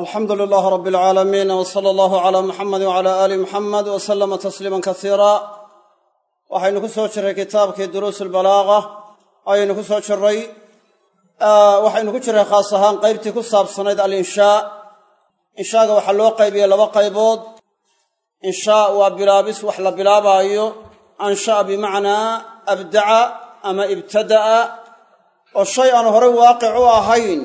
alxamdu lilaah rab alcaalamiin w sala allahu calaa muxamedi wcala aali muxamed w salama tasliiman kasiira waxaynu ku soo jirray kitaabkii duruus albalaaga ayaynu ku soo jirray waxaynu ku jirray khaas ahaan qaybtii ku saabsanayd alinshaa inshaaga waxaa loo qaybiyey laba qaybood. Inshaa waa bilaabis wax la bilaabaayo ansha'a bimacnaa abdaca ama ibtada'a. Oo shay aan horey waaqic u ahayn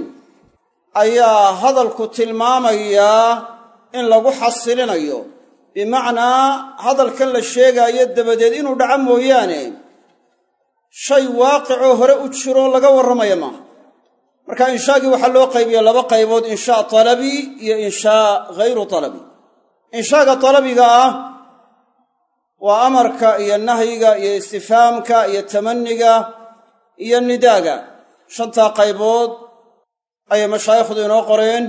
ayaa hadalku tilmaamayaa in lagu xasilinayo. Bimacnaa hadalkan la sheegaayo dabadeed inuu dhaco mooyaane shay waaqicoo hore u jiroo laga warramaya maaha marka inshaagii waxaa loo qaybiya laba qaybood inshaa talabi iyo inshaa ghayru talabi. Inshaaga talabiga ah waa amarka iyo nahyiga iyo istifaamka iyo tamaniga iyo nidaaga. Shantaa qaybood ayay mashaayikhdu inoo qoreen.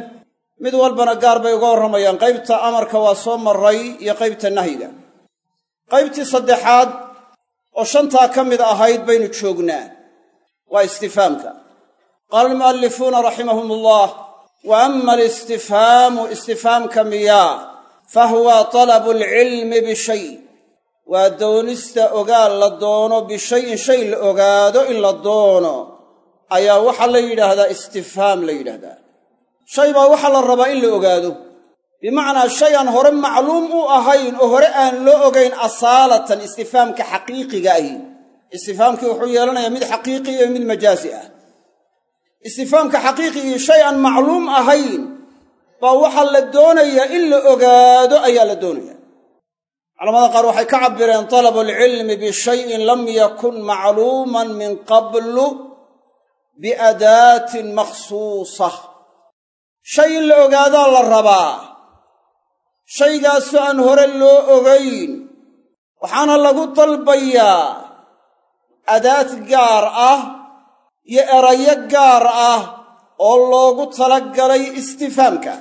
Mid walbana gaar bay uga warramayaan. Qaybta amarka waa soo maray iyo qaybta nahyiga. Qaybtii saddexaad oo shantaa ka mid ahayd baynu joognaa waa istifaamka. Qaala almu'allifuuna raximahum ullah wa ama alistifhaamu istifaamka miyaa fa huwa talabu alcilmi bishay waa doonista ogaal la doono bishayin shay la ogaado in la doono ayaa waxaa la yidhaahdaa istifhaam la yidhaahdaa. Shay baa waxaa la rabaa in la ogaado. Bimacnaa shay aan hore macluum u ahayn oo hore aan loo ogayn asaalatan istifhaamka xaqiiqiga ahi. Istifhaamkii wuxuu yeelanayaa mid xaqiiqi iyo mid majaasi ah. Istifhaamka xaqiiqigii shay aan macluum ahayn baa waxaa la doonayaa in la ogaado ayaa la doonaya culamada qaar waxay ka cabbireen talabu alcilmi bishayin lam yakun macluuman min qablu biadaatin makhsuusa. Shay in la ogaadaa la rabaa. Shaygaasoo aan hore loo ogayn waxaana lagu dalbayaa. Adaad gaar ah iyo erayo gaar ah oo loogu talagalay istifaamka.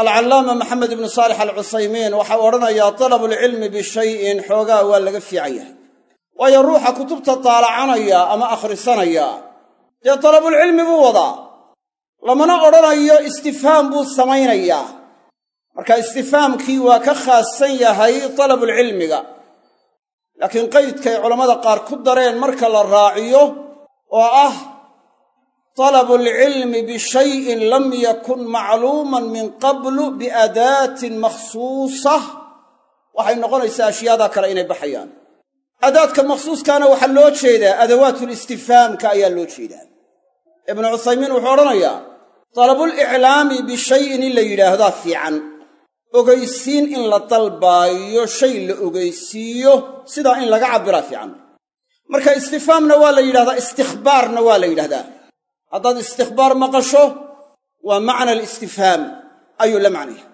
Alcallaama maxamed ibnu saalix alcusaymiin waxau odhanayaa talabulcilmi bishayin xoogaa waa laga fiican yahay. Waayo ruuxa kutubta taalacanaya ama akhrisanaya dee talabulcilmi buu wadaa. Lamana odhanayo istifhaam buu samaynayaa. Marka istifaamkii waa ka khaasan yahay talabulcilmiga. Laakiin qaydkay culammada qaar ku dareen marka la raaciyo oo ah talabu alcilmi bishayin lam yakun macluuman min qablu biadaatin makhsuusa waxay noqonaysaa ashyaadaa kale inay baxayaan. Adaadka makhsuuskaana waxaa loo jeedaa adawaatul-istifhaamka ayaa loo jeedaa ibnu cuthaymiin wuxuu odhanayaa talabuliclaami bishayin in la yidhaahdaa fiican. Ogaysiin in la dalbaayo shay la ogaysiiyo sidaa in laga cabbiraa fiican. Marka istifhaamna waa la yidhahdaa istikhbaarna waa la yidhahdaa haddaad istikhbaar maqasho waa macna alistifhaam ayuu la macnaya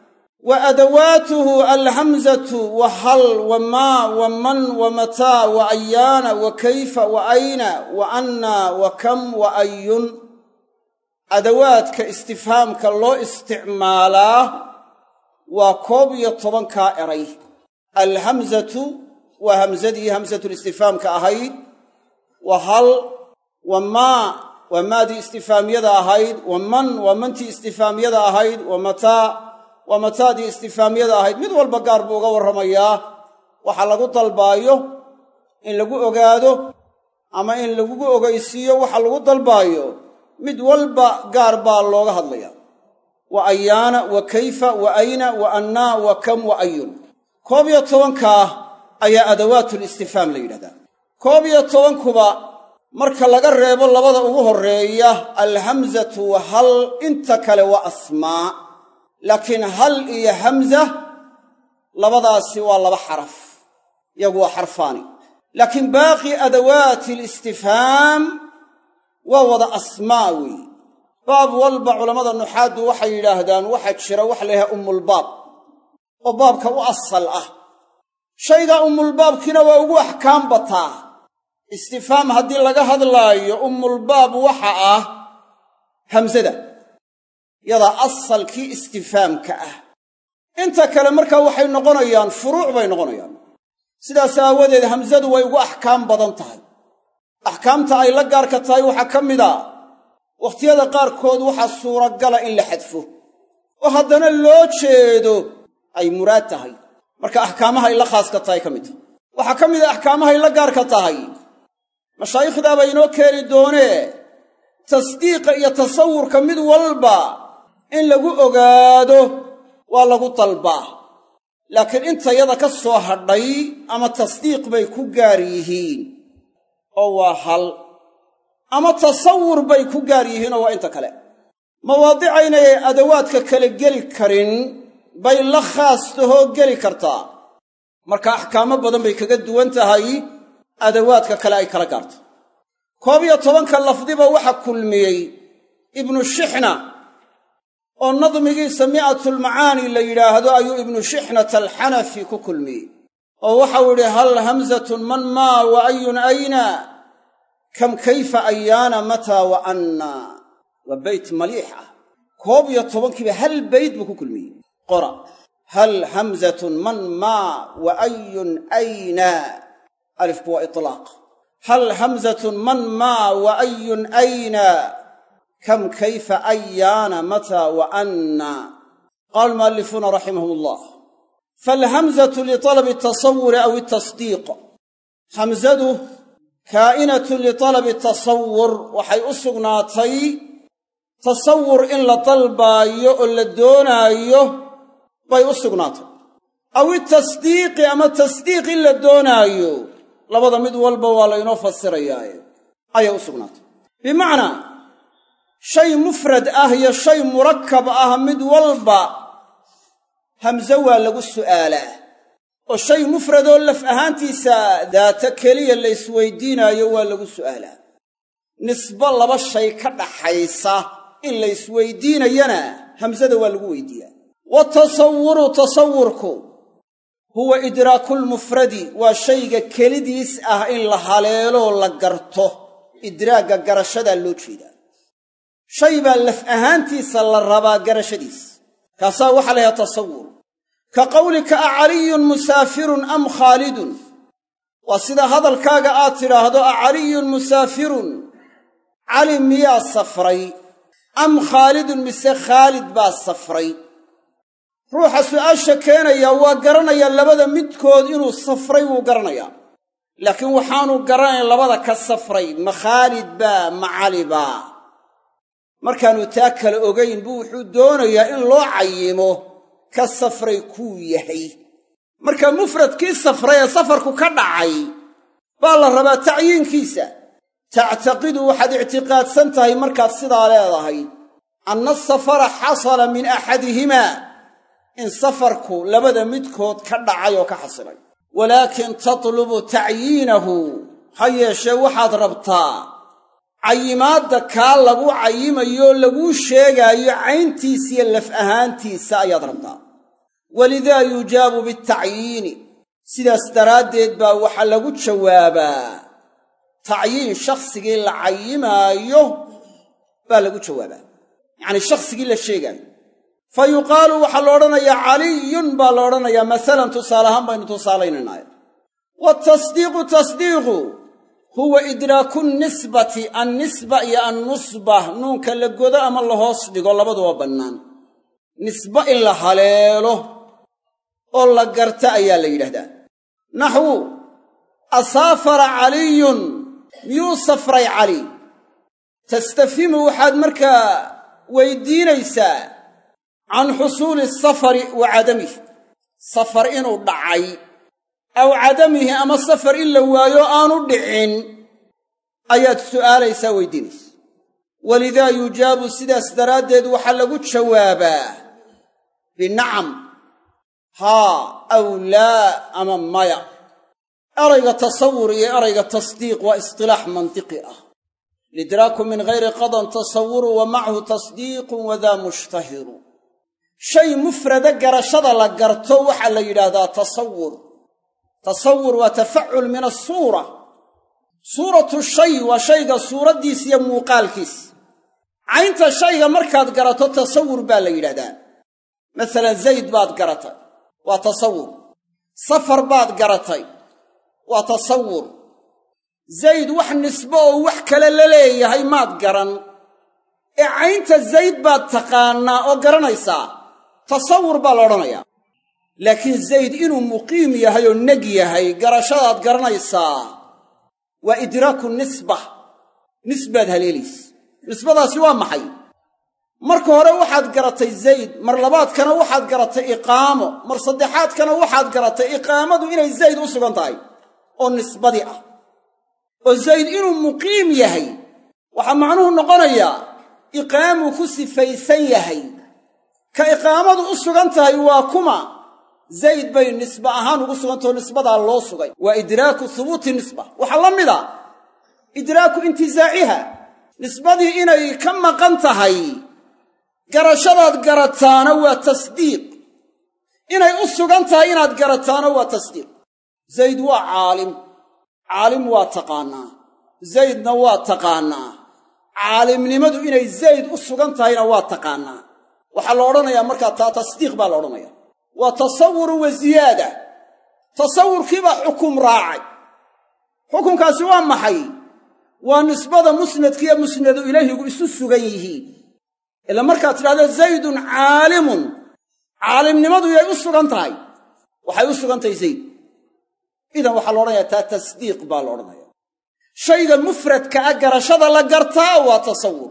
wa adawaatuhu alhamzatu wa hal wa maa wa man wa mataa wa ayaana wa kayfa wa ayna wa anna wa kam wa ayun adawaadka istifhaamka loo isticmaalaa waa koob iyo tobankaa eray. Alhamzatu waa hamsadii hamsatulistifhaamka ahayd wa hal wa maa waa maadii istifaamiyada ahayd wa man waa mantii istifaamiyada ahayd wa mataa waa mataadii istifaamiyada ahayd. Mid walba gaar buu uga warramayaa. Waxa lagu dalbaayo in lagu ogaado ama in lagugu ogaysiiyo waxa lagu dalbaayo. Mid walba gaar baa looga hadlaya wa ayaana wa kayfa wa ayna wa annaa wa kam wa ayun. Koob iyo tobankaa ayaa adawaatul-istifhaam la yidhahdaa. Koob iyo tobankuba marka laga reebo labada ugu horreeya alhamzatu wa hal inta kale waa asmaa laakiin hal iyo hamza labadaasi waa laba xaraf. Yagu waa xarfaani. Laakiin baaqi adawaati alistifhaam waa wada asmaa weeye baab walba culammada nuxaaddu waxay yidhaahdaan waxaa jira wax la yhaha ummulbaab oo baabka u asal ah. Shayga ummulbaabkiina waa ugu axkaam bataa. Istifhaam haddii laga hadlaayo ummulbaab waxa ah hamsada yadaa asalkii istifhaamka ah. Inta kale markaa waxay noqonayaan furuuc bay noqonayaan. Sidaas aawadeed hamsadu way ugu axkaam badan tahay. Axkaamta ay la gaarka tahay waxaa ka mid a wakhtiyada qaarkood waxaa suuragala in la xadfo. Oo haddana loo jeedo ay muraad tahay. Marka axkaamahay la khaaska tahay ka mid. Waxaa ka mid a axkaamahay la gaarka tahay. Mashaayikhdaaba inoo keeni doonee tasdiiqa iyo tasawurka mid walba in lagu ogaado waa lagu dalbaa. Laakiin intayada ka soo hadhay ama tasdiiq bay ku gaar yihiin oo waa hal. Ama tasawur bay ku gaar yihiinoo waa inta kale. Mawaadicaynay adawaadka kale geli karin bay la khaas tahoo geli kartaa. Marka axkaamo badan bay kaga duwan tahay adawaadka kale ay kala gaarto. Koob iyo tobanka lafdiba waxa kulmiyey ibnu shixna oo nadmigiisa mi'atulmacaani la yidhaahdo ayuu ibnu shixnata alxanafi ku kulmiyey oo waxau idhi hal hamzatun man maa wa ayun ayna? Kam kayfa ayaana mataa wa anna? Waa beyt maliix ah. Koob iyo tobankiiba hal beyt buu ku kulmiyey. Qora hal hamzatun man maa wa ayun ayna? Alifku waa itlaaq. Hal hamzatun man maa wa ayun ayna kam kayfa ayaana mataa wa anna qaala almu'alifuuna raximahum allah faalhamzatu litalabi atasawuri aw itasdiiq hamzadu kaa'inatun litalabi tasawur waxay u sugnaatay tasawur in la dalbaayo oo la doonaayo bay u sugnaatay aw itasdiiqi ama tasdiiq in la doonaayo labada mid walba waa laynoo fasirayaaye ayay u sugnaatay bimacnaa shay mufrad ah iyo shay murakkab ah mid walba hamse waa lagu su'aalaa oo shay mufradoo laf ahaantiisa daata keliya la ysweydiinaayo waa lagu su'aalaa nisbo laba shay ka dhaxaysa in la ysweydiinayana hamsada waa lagu weydiiyaa. wa tasawuru tasawurku huwa idraakulmufradi waa shayga kelidiis ah in la haleeloo la garto. idraagga garashadaa loo jeedaa shay baa laf ahaantiisa la rabaa garashadiis. Kaasaa waxaa la yhaha tasawur. Ka qawlika a caliyun musaafirun am khaalidun? Waa sida hadalkaaga aad tidhaahdo a caliyun musaafirun? Cali miyaa safray? Am khaalidun mise khaalid baa safray? Ruuxa su'aasha keenaya waa garanayaa labada midkood inuu safray wuu garanayaa laakiin waxaanu garanayn labada ka safray ma khaalid ma cali markaannu taa kala ogayn buu wuxuu doonayaa in loo cayimo ka safray kuu yahay. Marka mufradkii safray ee safarku ka dhacay baa la rabaa tacyiinkiisa. Tactaqidu waxaad ictiqaadsan tahay markaad sidaa leedahay anna asafara xasala min axadihimaa in safarku labada midkood ka dhacay oo ka xasilay. Walaakin tatlubu tacyiinahu ha yeeshee waxaad rabtaa cayimaadda kaa lagu cayimayoo laguu sheegaayo cayntiisiyo laf ahaantiisa ayaad rabtaa. Walidaa yujaabu bitacyiini. Sidaas daraaddeed baa waxaa lagu jawaabaa. Tacyiin shakhsigii la cayimaayo baa lagu jawaabaa. Yacnii shakhsigii la sheegaayo. Fa yuqaalu waxaa la odhanayaa caliyun baa la odhanayaa masalan tusaale ahaan baynu tusaalaynaynaay waatasdiiqu tasdiiqu huwa idraaku nisbati annisba iyo annusba. Nuunka la godo ama la hoos dhigo labaduba bannaan. Nisba in la haleelo oo la garta ayaa la yidhahdaa naxwu asaafara caliyun miyuu safray cali. Tastafimu waxaad markaa weydiinaysaa can xusuuli safari wa cadamih safar inuu dhacay aw cadamihi ama safar in la waayo aanu dhicin ayaad su'aalaysaa weydiinaysa. Walidaa yujaabu sidaas daraaddeed waxaa lagu jawaabaa binacam haa aw laa ama maya. Erayga tasawur iyo erayga tasdiiq waa istilaax mantiqi ah. Lidraaku min ghayri qadan tasawuru wa macahu tasdiiqun wadaa mushtahiru. Shay mufrada garashada la garto waxaa la yidhaahdaa tasawur tasawur waa tafacul min asuura suuratu shay waa shayga suuraddiis iyo muuqaalkiis. Caynta shayga markaad garato tasawur baa la yidhahdaa. Masalan zayd baad garatay. Waa tasawur safar baad garatay. Waa tasawur zayd wax nisbo oo wax kale la leeyahay maad garan. Ee caynta zayd baad taqaannaa oo garanaysaa. Tasawur baa la odhanayaa laakiin zayd inuu muqiim yahay oo neg yahay garashadaad garanaysaa. Waa idraaku nisba. Nisbaad haleelaysa nisbadaasi waa maxay? Marka hore waxaad garatay zayd mar labaadkana waxaad garatay iqaamo mar saddexaadkana waxaad garatay iqaamadu inay zayd u sugan tahay oo nisbadii ah. Oo zayd inuu muqiim yahay. Waxaa macnuhu noqonayaa iqaamuu ku sifaysan yahay. Ka iqaamadu u sugan tahay waa kuma zayd bay nisba ahaan ugu sugantao nisbadaa loo sugay. Waa idraaku hubuuti nisba. Waxaa la mid a idraaku intizaaciha nisbadii inay ka maqan tahay garashadaad garataana waa tasdiiq. Inay u sugan tahay inaad garataana waa tasdiiq. Zayd waa caalim. Caalim waa taqaannaa zaydna waa taqaannaa caalimnimadu inay zayd u sugan tahayna waa taqaannaa waxaa la odhanayaa markaa taa tasdiiq baa la waa tasawuru wa ziyaada. Tasawurkiibaa xukum raacay. Xukunkaasi waa maxay? Waa nisbada musnadkiiyo musnadu ilayhigu isu sugan yihiin ila markaad tidhahdo zaydun caalimun. Caalimnimadu yay u sugan tahay. Waxay u sugan tahay zayd. Idan waxaa la odhanayaa taa tasdiiq baa la odhanaya shayga mufradka ah garashada la gartaa waa tasawur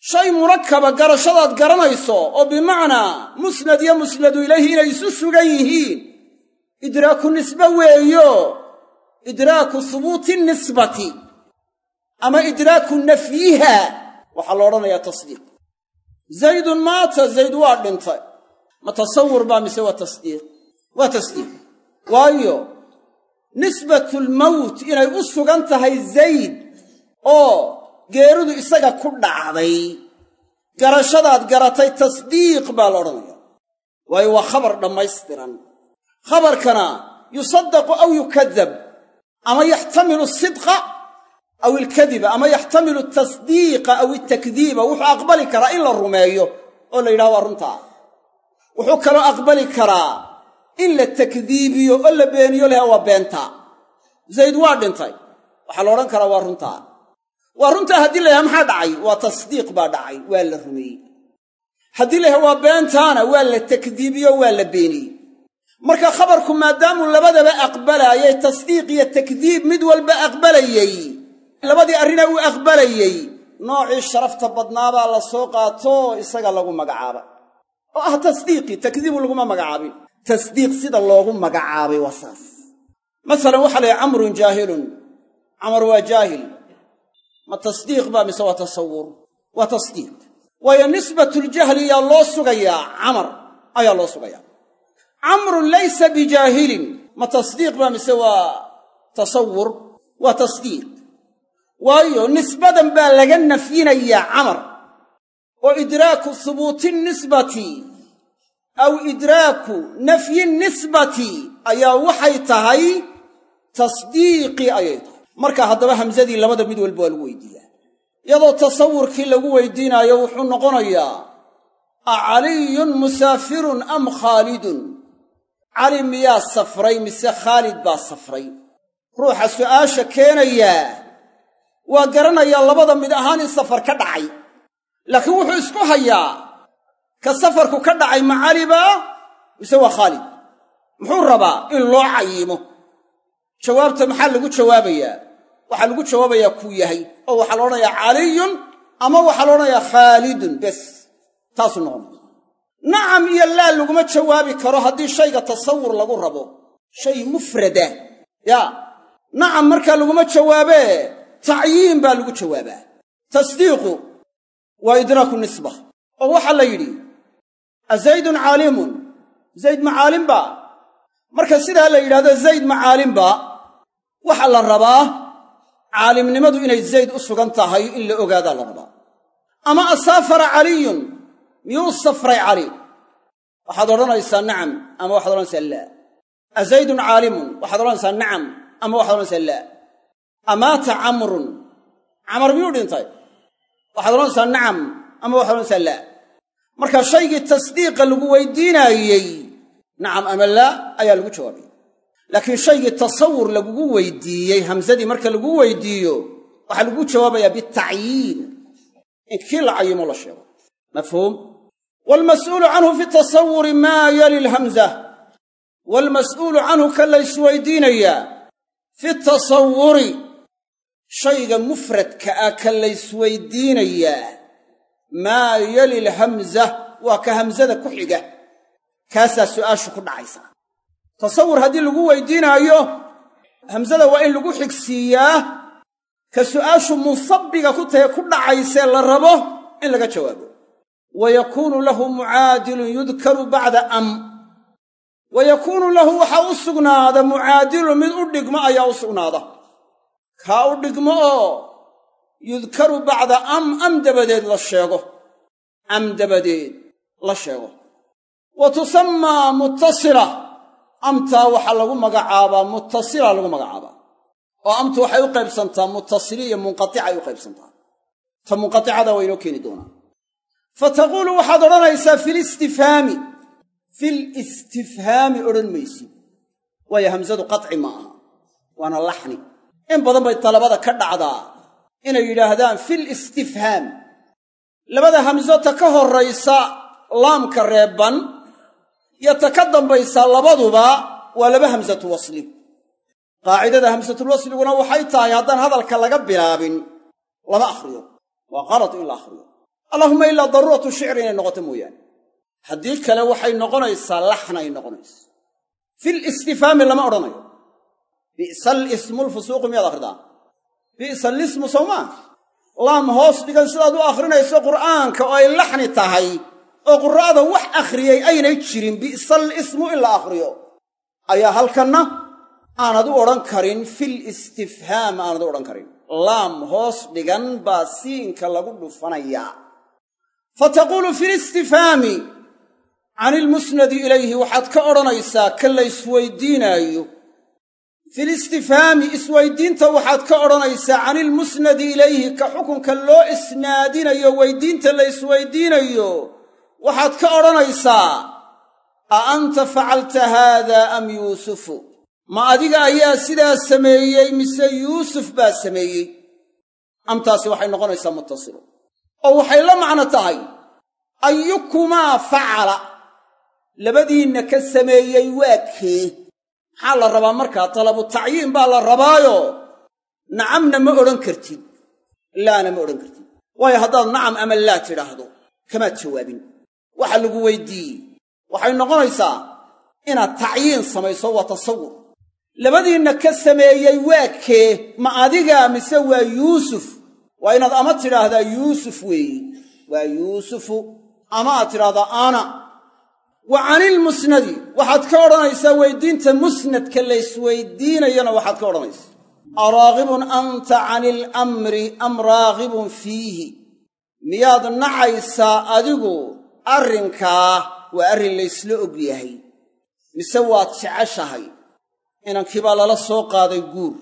shay murakaba garashadaad garanayso oo bimacnaa musnad iyo musnadu ilayhi inay isu sugan yihiin. Idraaku nisbe weeyo. Idraaku hubuuti nisbati. Ama idraaku nafyiha. Waxaa la odhanayaa tasdiiq. Zaydun maata zayd waa dhintay. Ma tasawur baa mise waa tasdiiq? Waa tasdiiq. Waayo nisbatulmowt inay u sugan tahay zayd oo geeridu isaga ku dhacday. Garashadaad garatay tasdiiq baa la odhanaya waayo waa khabar dhammaystiran. Khabarkana yusaddaqu aw yukadab ama yaxtamilu sidqa aw ilkadiba ama yaxtamilu tasdiiqa aw itakdiiba. Wuxuu aqbali karaa in la rumeeyo oo la yidhaha waa runtaa wuxuu kaloo aqbali karaa in la takdiibiyo oo la beeniyo laha waa beentaa zayd waa dhintay. Waxaa la odhan karaa waa runtaa waa runtaa haddii la maxaa dhacay? Waa tasdiiq baa dhacay. Waa la rumeeyey. Haddii la waa beentaana waa la takdiibiyo waa la beeniyey. Marka khabarku maadaamuu labadaba aqbalaayay tasdiiq iyo takdiib mid walba aqbalayey labadii arrina uu aqbalayey noocii sharafta badnaabaa la soo qaato isaga lagu magacaabay oo ah tasdiiqii takdiibu laguma magacaabin. Tasdiiq sida loogu magacaabay waa saas. Masalan waxaa la yidhi camrun jaahilun. Camar waa jaahil ma tasdiiq baa mise waa tasawur waa tasdiiq. Waayo nisbatuljahli yaa loo sugayaa camar ayaa loo sugayaa. Camrun laysa bijaahilin. Ma tasdiiq baa mise waa tasawur waa tasdiiq. Waayo nisbadan baa laga nafyinayaa camar. Oo idraaku hubuuti nisbati aw idraaku nafyi nisbati ayaa waxay tahay tasdiiqii ayay tahay marka haddaba hamsadii labada mid walba waa lagu weydiiyaa. Iyadoo tasawurkii lagu weydiinaayo wuxuu noqonayaa a caliyun musaafirun am khaalidun? Cali miyaa safray mise khaalid baa safray? Ruuxa su'aasha keenayaa waa garanayaa labada mid ahaan in safar ka dhacay. Laakiin wuxuu isku hayaa ka safarku ka dhacay ma cali baa mise waa khaalid? Muxuu rabaa in loo cayimo jawaabta maxaa lagu jawaabayaa waxaa lagu jawaabayaa kuu yahay oo waxaa la odhanayaa caliyun ama waxaa la odhanayaa khaalidun bes taasuu noqonaya nacam iyo laa laguma jawaabi karo haddii shayga tasawur lagu rabo. Shay mufrada. Yaa nacam markaa laguma jawaabee tacyiin baa lagu jawaabaa. Tasdiiqu waa idraaku nisba oo waxaa la yidhi azaydun caalimun. Zayd ma caalimba marka sidaa la yidhahdo zayd ma caalimba waxaa la rabaa caalimnimadu inay zayd u sugan tahay in la ogaadaa la rabaa. Ama asaafara caliyun miyuu safray cali? Waxaad odhanaysaa nacam ama waxaad odhanaysaa laa. Azaydun caalimun waxaad odhanaysaa nacam ama waxaad odhanaysaa laa. Amaata camrun camar miyuu dhintay? Waxaad odhanaysaa nacam ama waxaad odhanaysaa laa. Marka shaygii tasdiiqa lagu weydiinaayey nacam ama laa ayaa lagu jawaabay laakiin shaygii tasawur lagugu weydiiyey hamsadii marka lagu weydiiyo waxaa lagu jawaabayaa bitacyiin. In kii la cayimo la sheego. Mafhuum? Waalmas'uulu canhu fi tasawuri maa yali lhamza. Waalmas'uulu canhu ka la ysweydiinayaa fi tasawuri shayga mufradka ah ka la ysweydiinayaa maa yali lhamza waa ka hamsada ku xiga. Kaasaa su'aashu ku dhacaysaa tasawur haddii lagu weydiinaayo hamsada waa in lagu xigsiiyaa ka su'aashu munsabbiga ku tahe ku dhacaysee la rabo in laga jawaabo. Wa yakuunu lahu mucaadilun yudkaru bacda am. Wa yakuunu lahu waxaa u sugnaada mucaadilun mid u dhigmo ayaa u sugnaada. Kaa u dhigmo oo yudkaru bacda am am dabadeed la sheego. Am dabadeed la sheego. Wa tusammaa muttasila amtaa waxaa lagu magacaabaa muttasila lagu magacaabaa. oo amtu waxay u qaybsantaa muttasili iyo munqaticay u qaybsantaa. Ta munqaticada waa inoo keeni doonaa. Fa taquulu waxaad odhanaysaa filistifhaami fil istifhaami odhan maysid waayo hamsadu qaci ma aha. Waana laxni. In badan bay talabada ka dhacdaa inay yidhaahdaan fil istifhaam. Labada hamso ta ka horraysa laamka reebban iyo ta ka dambaysaa labaduba waa laba hamsatu wasli. Qaacidada hamsatulwasliguna waxay tahay haddaan hadalka laga bilaabin lama akhriyo. Waa qalad in la akhriyo. Allahuma ilaa daruuratu shicri inay noqoto mooyaane. Haddii kale waxay noqonaysaa laxnay noqonaysa fil istifhaami lama odhanayo. Bi'sa lismu lfusuuqu miyaad akhridaa? Bi'sa lismu sow maa laam hoos dhigan sidaad u akhrinayso qur'aanka oo ay laxni tahay oo qura'ada wax akhriyey aynay jirin bi'sal ismu in la akhriyo. Ayaa halkanna aanad u odhan karin fil istifhaam aanad u odhan karin. Laam hoos dhigan baa siinka lagu dhufanayaa fa taquulu fil istifhaami can ilmusnadi ilayhi waxaad ka odhanaysaa ka la isweydiinaayo fil istifhaami isweydiinta waxaad ka odhanaysaa can ilmusnadi ilayhi ka xukunka loo isnaadinayo weydiinta la isweydiinayo waxaad ka odhanaysaa a anta facalta haada am yuusufu? Ma adiga ayaa sidaa sameeyey mise yuusuf baa sameeyey? Amtaasi waxay noqonaysaa muttasilu oo waxay la macno tahay ayukumaa facala? Labadiinna ka sameeyey waa kee? Maxaa la rabaa markaa talabu tacyiin baa la rabaayo? Nacamna ma odhan kartid. Laana ma odhan kartid. Waayo haddaad nacam ama laa tidhaahdo kamaad jawaabin waxa lagu weydiiyey. Waxay noqonaysaa inaad tacyiin samayso waa tasawur. Labadiinna ka sameeyey waa kee? Ma adiga mise waa yuusuf? Waa inaad ama tidhaahdaa yuusuf weeyi. Waa yuusufu ama aad tidhaahdaa ana wa canilmusnadi waxaad ka odhanaysaa weydiinta musnadka la ysweydiinayana waxaad ka odhanaysaa. Araagibun anta cani ilamri am raagibun fiihi. Miyaad nacaysaa adigu arrinkaa waa arrin laysla og yahay. Mise waad jeceshahay? Inankii baa lala soo qaaday guur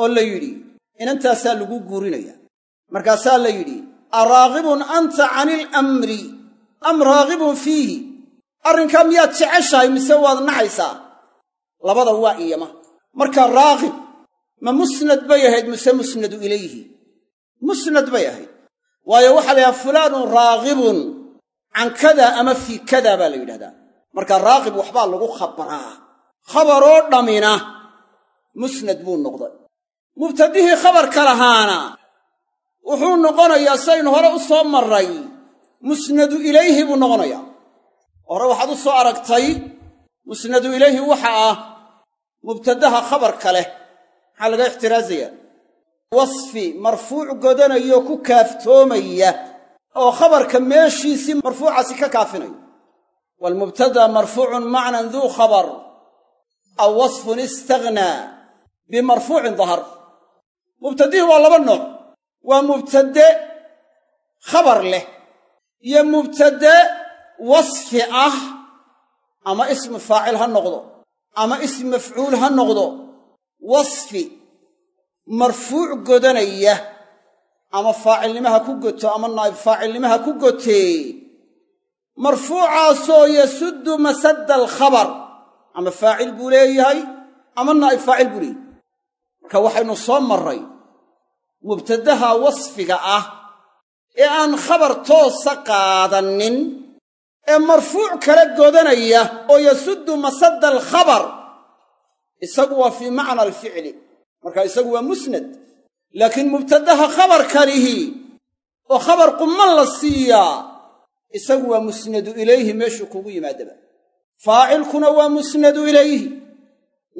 oo la yidhi inantaasaa lagu guurinaya markaasaa la yidhi araagibun anta cani ilamri am raagibun fiihi. Arrinkaa miyaad jeceshahay mise waad nacaysaa labada waa iyama marka raagib ma musnad bay ahayd mise musnadu ilayhi? Musnad bay ahayd. Waayo waxaa la yidhaha fulaanun raagibun can kada ama fii kada baa la yidhahdaa. Marka raaqib waxbaa lagu khabaraa. Khabaroo dhammina musnad buu noqday. Mubtadihii khabarka lahaana wuxuu noqonayaa saynu hore u soo marray musnadu ilayhi buu noqonayaa. Hore waxaad u soo aragtay musnadu ilayhi waxa ah mubtadaha khabarka leh. Maxaa laga ixtiraasayaa wasfi marfuuc godanayo ku kaaftoomaya oo khabarka meeshiisii marfuucaasi ka kaafinayo waalmubtada marfuucun macnan duu khabar aw wasfun istaghnaa bimarfuucin dahar. Mubtadihii waa laba nooc. Waa mubtade khabar leh iyo mubtade wasfi ah ama ismu faacil ha noqdo ama ism mafcuul ha noqdo. Wasfi marfuuc godanaya ama faacilnimaha ku goto ama naa'ib faacilnimaha ku gotee. Marfuucaasoo yasuddu masadda alkhabar ama faacil buu leeyahay ama naa'ib faacil buu leeyahay. Marka waxaynu soo marray mubtadaha wasfiga ah ee aan khabar toosa qaadanin ee marfuuc kala godanaya oo yasuddu masadda alkhabar isagu waa fii macna alficli. Marka isagu waa musnad laakiin mubtadaha khabarkanihi oo khabar qumman la siiyaa isagu waa musnadu ilayhi meeshuu kugu yimaadaba. Faacilkuna waa musnadu ilayhi.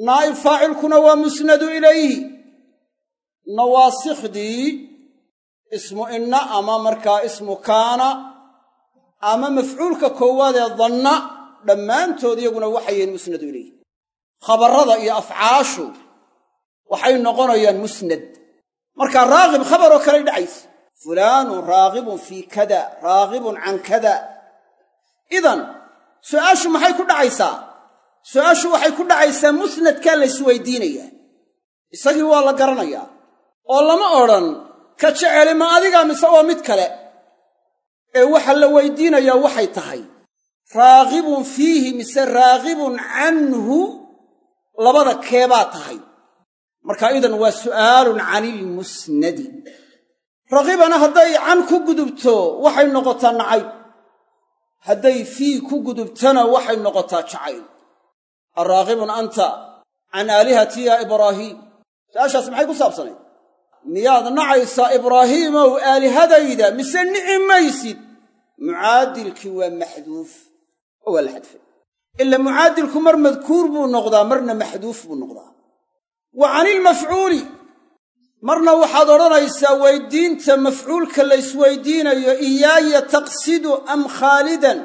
Naa'ib faacilkuna waa musnadu ilayhi. Nawaasikhdii ismu inna ama markaa ismu kaana ama mafcuulka koowaad ee danna dhammaantood iyaguna waxay yihiin musnadu ilayhi. Khabarrada iyo afcaashu waxay noqonayaan musnad markaa raagib khabaroo kaley dhacaysa. Fulaanun raagibun fii kada raagibun can kada. Idan su'aashu maxay ku dhacaysaa? Su'aashu waxay ku dhacaysaa musnadkaa la isweydiinayaa. Isagii waa la garanayaa. Oo lama odhan ka jeceli ma adiga mise waa mid kale? Ee waxa la weydiinayaa waxay tahay. Raagibun fiihi mise raagibun canhu labada keebaa tahay marka idan waa su'aalun canilmusnadi raqibana hadday can ku gudubto waxay noqotaa nacayb. Hadday fii ku gudubtana waxay noqotaa jacayl. Araaqibun anta can aalihati ya ibraahiim su'aashaas maxay ku saabsanayd miyaad nacaysaa ibraahiimow aalihadayda? Mise nici maysid mucaadilkii waa maxduuf oo waa la xadfay. Ila mucaadilku mar madkuur buu noqdaa marna maxduuf buu noqdaa wa canilmafcuuli marna waxaad odhanaysaa weydiinta mafcuulka la ysweydiinayo iyaaya taqsidu am khaalidan?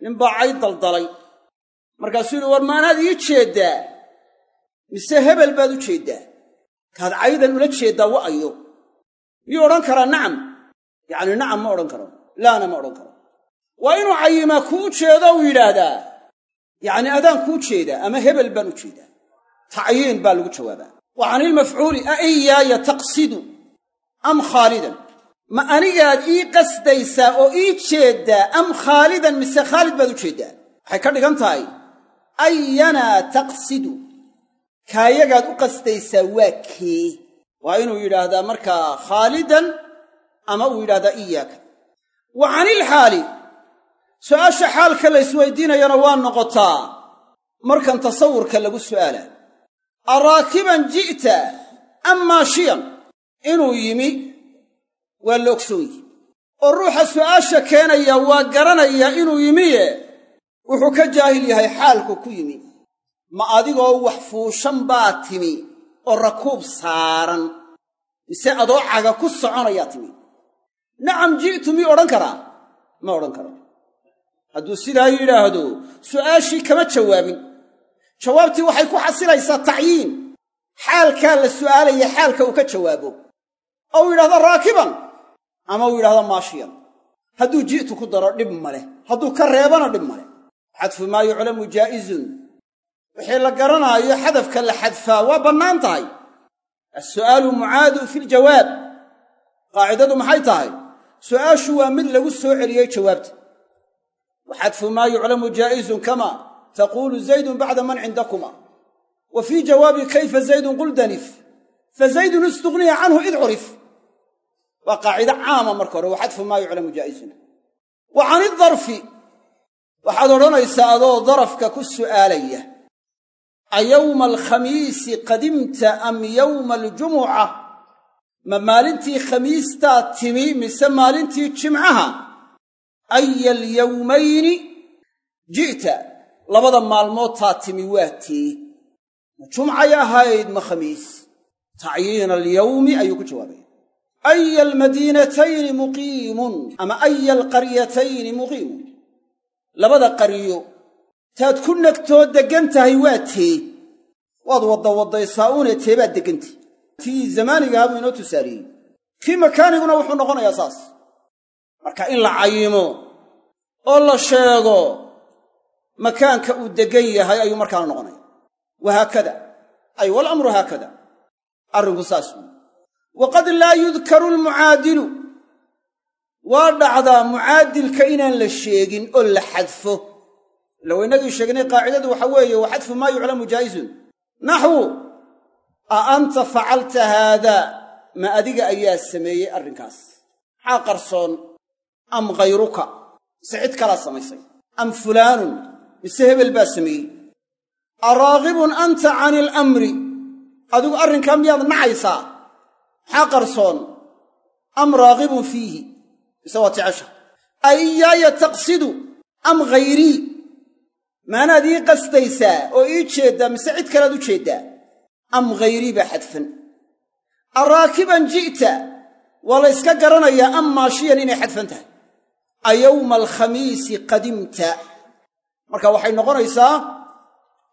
Ninbaa cayd daldalay. Markaasuu yihi war maanaad ii jeeddaa? Mise hebel baad u jeeddaa? Kaad caydan ula jeeddaa wa ayo. Miyuu odhan karaa nacam. Yacni nacam ma odhan karo. Laana ma odhan karo. Waa inuu cayimaa kuu jeedo uu yidhaahdaa. Yacni adaan kuu jeedaa ama hebel baan u jeedaa tacyiin baa lagu jawaabaa. Wa canilmafcuuli a iyaaya taqsidu am khaalidan? Ma anigaad ii qasdaysaa oo ii jeeddaa am khaalidan mise khaalid baad u jeeddaa? Waxay ka dhigan tahay ayanaa taqsidu? Kaayagaad u qasdaysaa waa kee. Waa inuu yidhaahdaa markaa khaalidan ama uu yidhahdaa iyaaka. Wa canilxaali su'aasha xaalka la ysweydiinayana waa noqotaa markan tasawurka lagu su'aala araakiban ji'ta am maashiyan inuu yimi waa la ogsoon yihi oo ruuxa su'aasha keenaya waa garanayaa inuu yimiye wuxuu ka jaahil yahay xaalku ku yimi. Ma adigoo wax fuushan baa timi oo rakuub saaran. Mise adoo caga ku soconayaa timi. Nacam ji'tu miyuu odhan karaa ma odhan karo. Hadduu sidaa yidhaahdo su'aashii kama jawaabin jawaabtii waxay ku xasilaysaa tacyiin. Xaalkaa la su'aalaya xaalka uu ka jawaabo. Oo yidhahdo raakiban ama uu yidhahdo maashiyan. Hadduu ji'tu ku daro dhib ma leh. Hadduu ka reebana dhib ma leh. Xadfu maa yuclamu jaa'izun. Wixii la garanaayo xadafka la xadfaa waa bannaan tahay. Assu'aalu mucaadun fi ljawaab qaacidadu maxay tahay? Su'aashu waa mid lagu soo celiyey jawaabta. Wa xadfu maa yuclamu jaa'izun kama taquulu zaydun bacda man cindakuma wa fii jawaabi kayfa zaydun qul danif fa zaydun istughniya canhu id curif waa qaacido caama marka hore wa xadfu maa yuclamu jaa'izun wa can idarfi waxaad odhanaysaa adoo darafka ku su'aalaya a yowma alkhamiisi qadimta am yowma aljumuca ma maalintii khamiistaa timi mise maalintii jimcaha aya alyowmayni ji'ta labada maalmood taa timi waa tee ma jumcay ahayd ma khamiis. Tacyiina alyowmi ayuu ku jawaabaya aya almadiinatayni muqiimun ama aya alqaryatayni muqiimun? Labada qaryo taad ku nagtoo deggan tahay waa tee waad wadda waddaysaa uune teebaad deggantay tii zamaanigaha buu inoo tusaaleeyey kii makaaniguna wuxuu noqonayaa saas. Marka in la cayimo oo la sheego makaanka uu deggan yahay ayuu markaana noqonaya. Wahaakada ay walamru haakada. Arrinku saas wey waqad laa yudkaru almucaadilu. Waa dhacdaa mucaadilka inaan la sheegin oo la xadfo. Ila waynagii sheegnay qaacidadu waxa weeye wa xadfu maa yuclamu jaa'izun. Naxwu a anta facalta haadaa ma adiga ayaa sameeyey arrinkaas. Maxaa qarsoon? Am khayruka mise cid kalaa samaysay. Am fulaanun mise hebel baa sameeyey. Araagibun anta cani alamri. Adigu arrinkaa miyaad nacaysaa? Maxaa qarsoon? Am raagibun fiihi. Mise waa jecesha. A iyaaya taqsidu? Am hayrii maanaad ii qasdaysaa oo ii jeeddaa mise cid kalead u jeeddaa? Am hayrii baa xadfan. Araakiban ji'ta? Waa la yska garanayaa am maashiyan inay xadfan tahay. A yowma alkhamiisi qadimta marka waxay noqonaysaa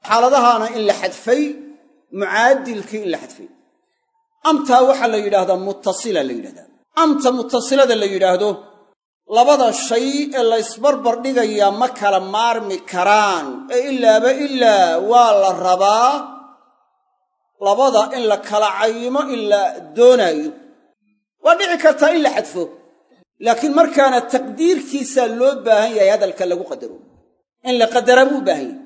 xaaladahaana in la xadfay mucaadilkii in la xadfay. Amtaa waxaa la yidhaahdaa muttasila la yidhahdaa. Amta muttasilada la yidhaahdo labada shay ee la ysbarbar dhigayaa ma kala maarmi karaan. Ee ilaaba ilaa waa la rabaa labada in la kala cayimo in la doonaayo. Waa dhici kartaa in la xadfo laakiin markaana taqdiirkiisaa loo baahan yahay hadalka lagu qadaro in la qadara buu u baahan yahay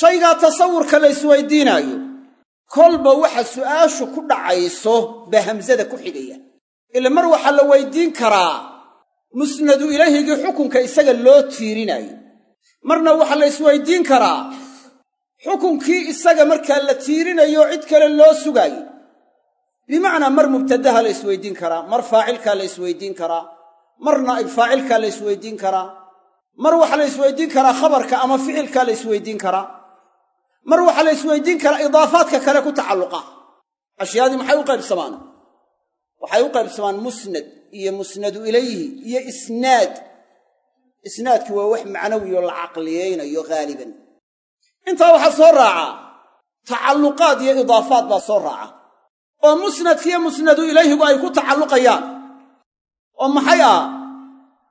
shaygaa tasawurka la ysweydiinaayo kolba waxa su'aashu ku dhacayso baa hamsada ku xigaya. Ila mar waxaa la weydiin karaa musnadu ilaahigii xukunka isaga loo tiirinaayo marna waxaa la ysweydiin karaa xukunkii isaga markaa la tiirinayo cid kale loo sugaayo. Bimacnaa mar mubtadaha la ysweydiin karaa mar faacilkaa la ysweydiin karaa mar naa'ib faacilkaa la ysweydiin karaa mar waxaa la ysweydiin karaa khabarka ama ficilkaa la ysweydiin karaa? Mar waxaa la ysweydiin karaa idaafaadka kale ku tacalluqa? Ashyaadii maxay u qaybsamaan? Waxay u qaybsamaan musnad iyo musnadu ilayhi iyo isnaad. Isnaadki waa wax macnawiyo la caqliyaynayo haaliban intaa waxaa soo raaca tacalluqaad iyo idaafaad baa soo raaca. Oo musnadkiiyo musnadu ilayhigu ay ku tacalluqayaan. Oo maxay ah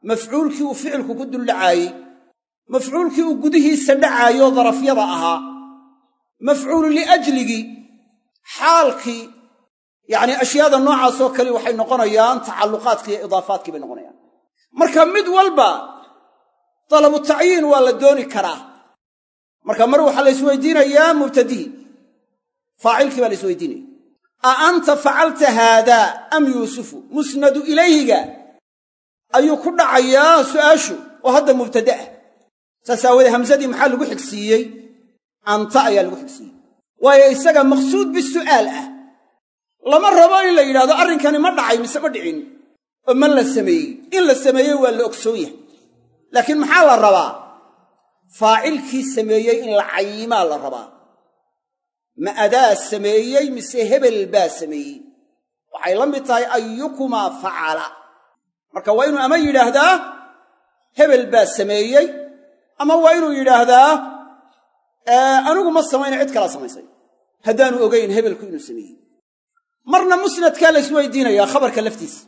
mafcuulkii uu ficilku ku duldhacaayey mafcuulkii uu gudihiisa dhacaayoo darafyada ahaa mafcuulu liajligii xaalkii yacnii ashyaada noocaasoo kale waxay noqonayaan tacalluqaadkii iyo idaafaadkii bay noqonayaan. Marka mid walba dalabu tacyiin waa la dooni karaa. Marka mar waxaa la ysweydiinayaa mubtadihi faacilkii baa la isweydiinaya. A anta facalta haadaa am yuusufu musnadu ilayhiga ayuu ku dhacayaa su'aashu oo hadda mubtade ah. Saas aawoodee hamsadii maxaa lagu xigsiiyey? Anta ayaa lagu xigsiiyey. Waayo isaga maqsuud bisu'aal ah. Lama rabo in la yidhahdo arrinkani ma dhacay mise ma dhicin. Oo ma la sameeyey? In la sameeyey waa la ogsoon yahay. Laakiin maxaa la rabaa? Faacilkii sameeyey in la cayimaa la rabaa. Ma adaa sameeyey mise hebel baa sameeyey? Waxay la mid tahay ayukumaa facala marka waa inuu ama yidhaahdaa hebel baa sameeyey ama waa inuu yidhaahdaa anigu ma samayna cid kala samaysay. Haddaanu ogayn hebelku inuu sameeyey. Marna musnadkaa la isweydiinayaa khabarka laftiisa.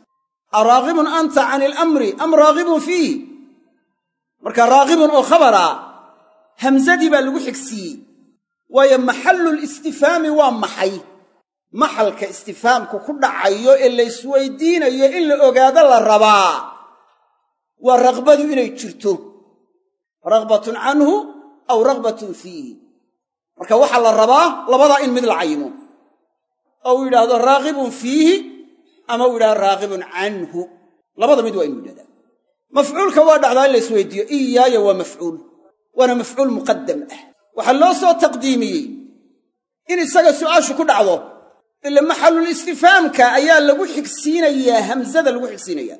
Araagibun anta cani alamri am raagibun fiih marka raagibun oo khabara hamsadii baa lagu xigsiiyey. Waayo maxallulistifhaami waa maxay maxalka istifhaamku ku dhacayo ee la ysweydiinayo in la ogaado la rabaa. Waa ragbadu inay jirto. Ragbatun canhu aw ragbatun fiihi marka waxaa la rabaa labadaa in mid la cayimo. Oo uu yidhaahdo raagibun fiihi ama uu yidhahdo raagibun canhu. Labada mid waa inuu yidhahdaa mafcuulka waa dhacdaa in la isweydiiyo iyaaya waa mafcuul waana mafcuul muqaddam ah. Waxaa loo soo taqdiimiyey in isaga su'aashu ku dhacdo ila maxalulistifhaamka ayaa lagu xigsiinayaa hamsada lagu xigsiinayaa.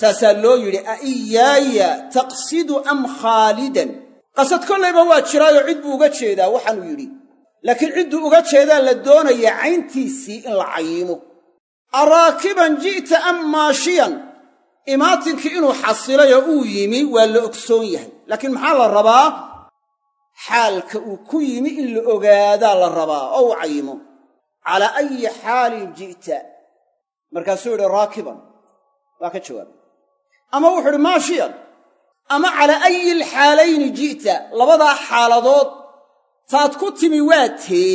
Saasaa loo yidhi a iyaaya taqsidu am khaalidan? Qasad kollayba waa jiraayoo cid buu uga jeedaa waxaanuu yidhi. Laakiin cidduu uga jeedaa la doonayaa cayntiisii in la cayimo. Araakiban ji'ta am maashiyan? Imaatinkii inuu xasilayoo uu yimi waa la ogsoon yahay. Laakiin maxaa la rabaa? Xaalka uu ku yimi in la ogaadaa la rabaa oo uu cayimo calaa ayi xaalin ji'ta. Markaasuu yidhi raakiban. Waa ka jawaabay. Ama wuxuu idhi maashiyan. Ama calaa ayi alxaalayni ji'ta. Labadaa xaaladood taad ku timi waa tee.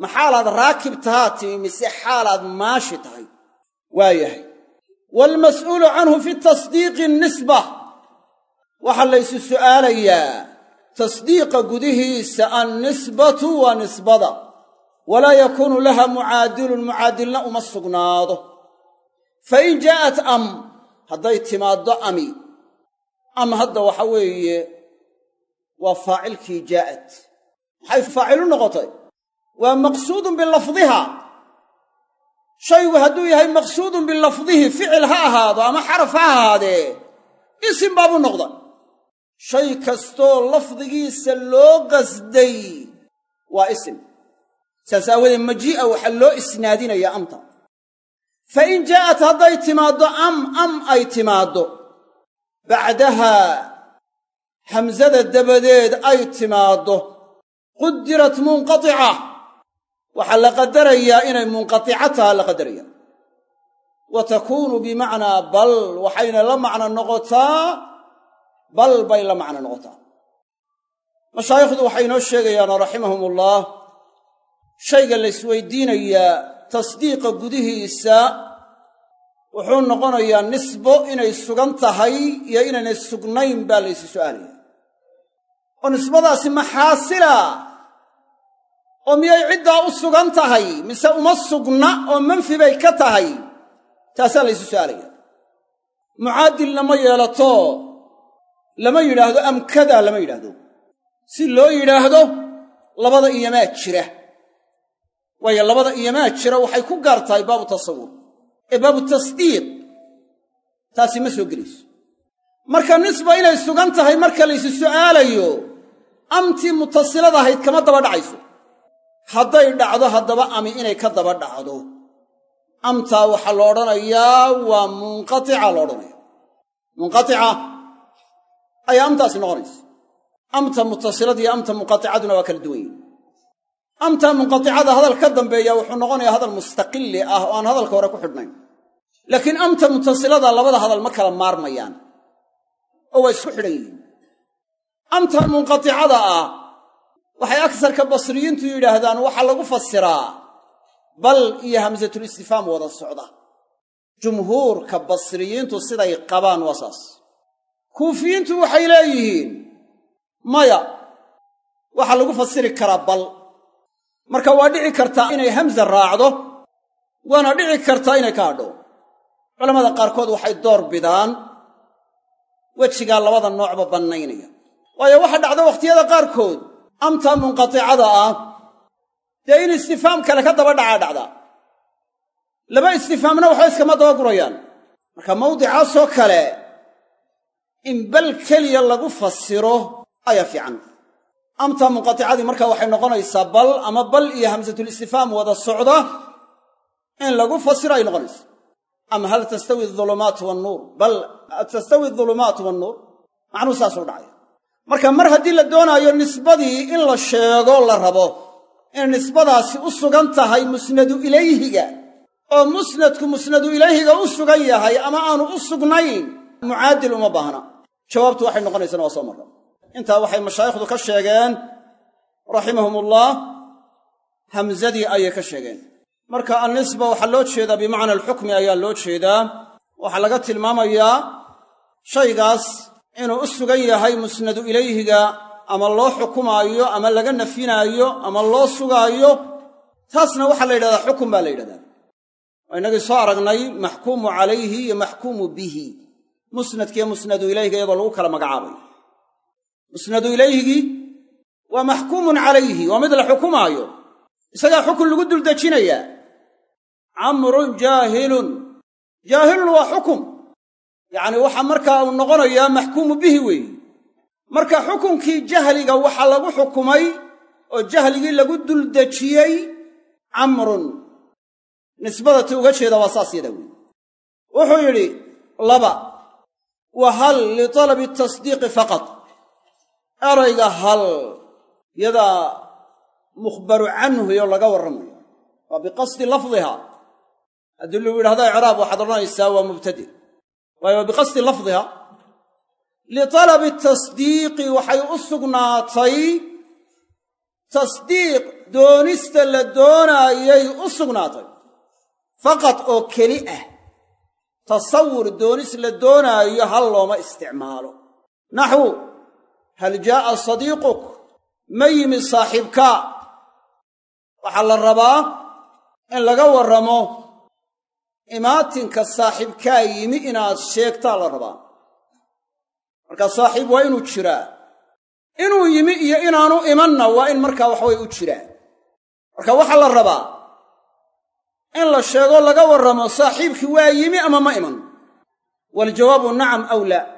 Ma xaalaad raakib tahaa timi mise xaalaad maashi tahay? Waa yahay. Waalmas'uulu canhu fi tasdiiqi nisba. Waxaa laysu su'aalayaa tasdiiqa gudihiisa annisbatu waa nisbada walaa yakuunu laha mucaadilun mucaadilna uma sugnaado. Fa in jaa'at am hadday timaaddo ami am hadda waxa weeye waa faacilkii jaa'ad maxay faacilu noqotay? Waa maqsuudun bilafdiha shaygu hadduu yahay maqsuudun bilafdihi ficil ha ahaado ama xaraf ha ahaadee isim baabuu noqda shay kastoo lafdigiisa loo qasday waa isim saas aawadeed majii'a waxaa loo isnaadinayaa amta. Fa in jaa'at hadday timaaddo am am ay timaaddo. Bacdaha hamsada dabadeed ay timaaddo. Qudirat munqatica. Waxaa la qadarayaa inay munqatica taha la qadaraya wa takuunu bimacnaa bal waxayna la macno noqotaa bal bay la macno noqotaa. Mashaayikhdu waxay inoo sheegayaan raximahumullah shayga la isweydiinayaa tasdiiqa gudihiisa wuxuu noqonayaa nisbo inay sugan tahay iyo inaynay sugnayn baa la ysu su'aalaya. Oo nisbadaasi maxaasila oo miyay ciddaa u sugan tahay? Mise uma sugna? Oo manfi bay ka tahay? Taasaa la ysu su'aalaya. Mucaadil lama yeelato. Lama yidhaahdo amkadaa lama yidhaahdo. Si loo yidhaahdo labada iyomaa jira waayo labada iyomaa jira waxay ku gaar tahay baabu tasawur ee baabu taasi ma soo gelayso. Marka nisba inay sugan tahay marka laysu su'aalayo amtii mutasilada ahayd kama daba dhacayso. Hadday dhacdo haddaba ami inay ka daba dhacdo. Amtaa waxaa la odhanayaa waa munqatica la odhanaya munqatica ayaa amtaasi noqonaysa. Amta mutasilada iyo amta munqaticaduna waa kala duwan amta munqaticada hadal ka dambeeya wuxuu noqonayaa hadal mustaqili ah oo aan hadalka hore ku xidhnayn. Laakiin amta mutasilada labada hadal ma kala maarmayaan. Oo waa isku xidhan yihiin. Amta munqaticada ah waxay agsarka basriyiintu yidhaahdaan waxaa lagu fasiraa bal iyo hamsatul istifhaam wada socda. Jumhuurka basriyiintu siday qabaan waa saas. Kuufiyiintu waxay leeyihiin maya waxaa lagu fasiri karaa bal marka waa dhici kartaa inay hamsa raacdo waana dhici kartaa inay ka hadho. Culamada qaarkood waxay door bidaan wejigaa labada noocba bannaynaya. Waayo waxa dhacda wakhtiyada qaarkood amta munqaticada ah dee in istifaam kale ka daba dhacaa dhacdaa laba istifaamna waxba iskama daba gurayaan marka mawdicaasoo kale in bal keliya lagu fasiro ayaa fiican amta munqaticadii marka waxay noqonaysaa bal ama bal iyo hamsatul istifhaam wada socda in lagu fasiro ay noqonaysa am hal tastawi adulumaatu wannuur? Bal tastawi adulumaatu wannuur? Macnuu saasuu dhacaya. Marka mar haddii la doonaayo nisbadii in la sheego la rabo inay nisbadaasi u sugan tahay musnadu ilayhiga oo musnadku musnadu ilayhiga u sugan yahay ama aanu u sugnayn mucaadil uma baahna. Jawaabtu waxay noqonaysana waa soo marra intaa waxay mashaayikhdu ka sheegeen raximahumullah hamsadii ayay ka sheegeen. Marka annisba waxaa loo jeedaa bimacna alxukmi ayaa loo jeedaa. Waxaa laga tilmaamayaa shaygaas inuu u sugan yahay musnadu ilayhiga ama loo xukumaayo ama laga nafinaayo ama loo sugaayo taasna waxaa la yidhahdaa xukun baa la yidhahdaa. Waa innagii soo aragnay maxkuumu calayhi iyo maxkuumu bihi. Musnadkiiyo musnadu ilayhiga iyadoo lagu kala magacaabay musnadu ilayhigii waa maxkuumun calayhi waa mid la xukumaayo isagaa xukun lagu duldejinayaa camrun jaahilun. Jaahilun waa xukum. Yacni waxaa markaa uu noqonayaa maxkuumu bihi weeye marka xukunkii jahliga waxaa lagu xukumay oo jahligii lagu duldejiyey camrun nisbada ti uga jeeda waa saas yada weeye wuxuu yidhi laba wa hal litalabi tasdiiqi faqad erayga hal yadaa mukhbaru canhu iyo laga warramayo. Waa biqasdi lafdiha. Haddii lagu yidhahdo icraab waxaad odhanaysaa waa mubtadi. Waayo waa biqasdi lafdiha. Litalabi tasdiiqi waxay u sugnaatay tasdiiq doonista la doonaayay u sugnaatay. Faqad oo keli ah tasawur doonis la doonaayo hal looma isticmaalo. Naxwu hal jaa'a sadiiquk? Ma yimi saaxiibkaa waxaa la rabaa in laga warramo imaatinka saaxiibkaa yimi inaad sheegtaa la rabaa. Markaa saaxiib waa inuu jiraa. Inuu yimi iyo inaanu imanna waa in markaa waxaweye u jiraa marka waxaa la rabaa in la sheego laga warramo saaxiibkii waa yimi ama ma iman? Waljawaabu nacam aw laa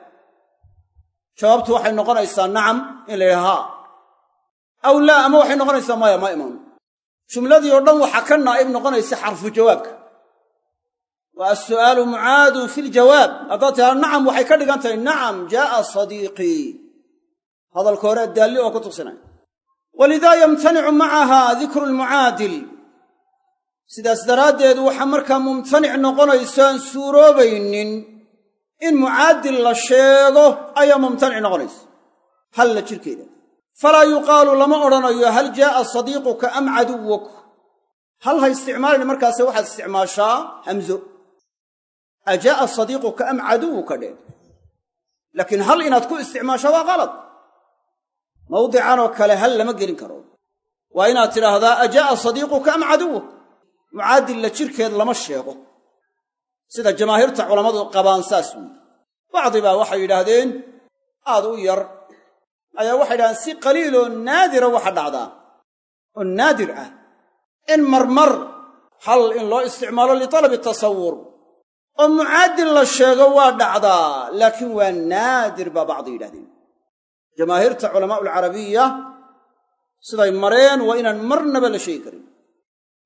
jawaabtu waxay noqonaysaa nacam in la yidhaha haa aw laa ama waxay noqonaysaa maya ma iman. Jumladii oo dhan waxaa ka naa'ib noqonaysa xarfu jawaabka waa assu'aalu mucaadun fi ljawaab haddaad tihaa nacam waxay ka dhigan tahay nacam jaa'a sadiiqii hadalka hore daalli oo ku tusinay. Walidaa yamtanicu macaha dikru lmucaadil sidaas daraaddeed waxaa markaa mumtanic noqonayso suuroobaynin in mucaadil la sheego ayaa mumtanic noqonaysa. Hal la jirkeeda. Falaa yuqaalu lama odhanayo hal jaa'a sadiiquka am caduwuk? Hal ha isticmaalin markaase waxaad isticmaashaa hamzo. A jaa'a sadiiquka am caduwuka dheh. Laakiin hal inaad ku isticmaashaa waa qalad. Mawdicanoo kale hal lama gelin karo. Waa inaad tidhaahdaa a jaa'a sadiiquka am caduwuk? Mucaadil la jirkeed lama sheego sida jamaahiirta culammadu qabaan saas weyi bacdi baa waxay yidhaahdeen aad u yar. Ayaa waxay yidhahdeen si qaliiloo naadira waxa dhacdaa. Oo naadir ah? In marmar hal in loo isticmaalo litalabi tasawur oo mucaadil la sheego waa dhacdaa laakiin waa naadir baa bacdi yidhahdeen jamaahiirta culamaa'u alcarabiya siday mareen waa inaan marnaba la sheegi karin.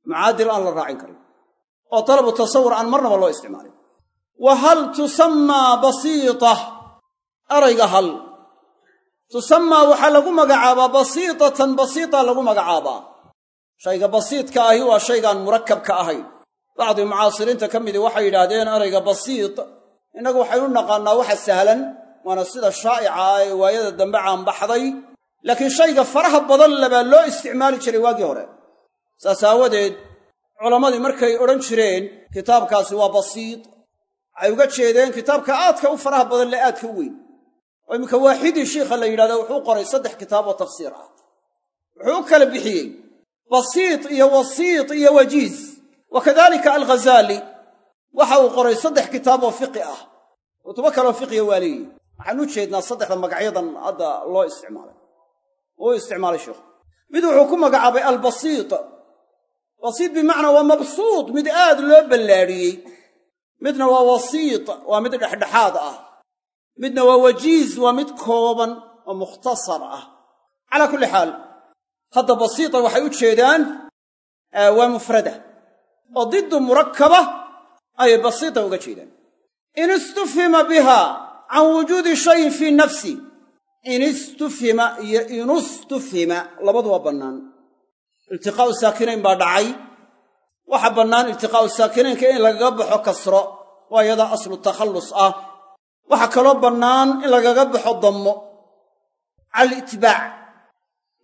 Mucaadil aan la raacin karin oo talabu tasawur aan marnaba loo isticmaalin. Wa hal tusammaa basiita erayga hal. Tusammaa waxaa lagu magacaabaa basiitatan basiita lagu magacaabaa. Shayga basiidka ahi waa shaygaan murakabka ahayn bacdi mucaasiriinta ka midii waxay yidhaahdeen erayga basiit innagu waxaynu naqaannaa waxa sahlan waana sida shaa'ica ah ee waayada dambe caanbaxday laakiin shayga faraha badan lebaa loo isticmaali jiray waagii hore. Saas aawadeed culammadii markay odhan jireen kitaabkaasi waa basiit waxay uga jeedeen kitaabka aadka u faraha badan le aadka u weyn. Oo iminka waaxidii shiikha la yidhahda wuxuu qoray saddex kitaab oo tafsiir ah. Wuxuu u kala bixiyey basiit iyo wasiit iyo wajiiz. Wa kadalika alghazaali waxa uu qoray saddex kitaab oo fiqi ah. Kutubo kaleoo fiqiya waa leeyihi waxaan u jeednaa saddexda magacyadan hadda loo isticmaalay. Uu isticmaalay sheikhu mid wuxuu ku magacaabay albasiit basiit bimacnaa waa mabsuud mid aad loo ballaadhiyey midna waa wasiit waa mid dhexdhexaad ah. Midna waa wajiiz waa mid kooban oo mukhtasar ah. Calaa kulli xaal hadda basiita waxay u jeedaan waa mufrada. Oo diddu murakkaba ayay basiita uga jeedaan. In istufhima biha can wujuudi shayin fii nafsi. In istufhima iyo inustufhima labadu waa bannaan iltiqaa'u saakinayn baa dhacay. Waxa bannaan iltiqaa'u saakinaynka in lagaga baxo kasro waa iyadaa aslu takhallus ah. Waxaa kaloo bannaan in lagaga baxo dammo cala alitbaac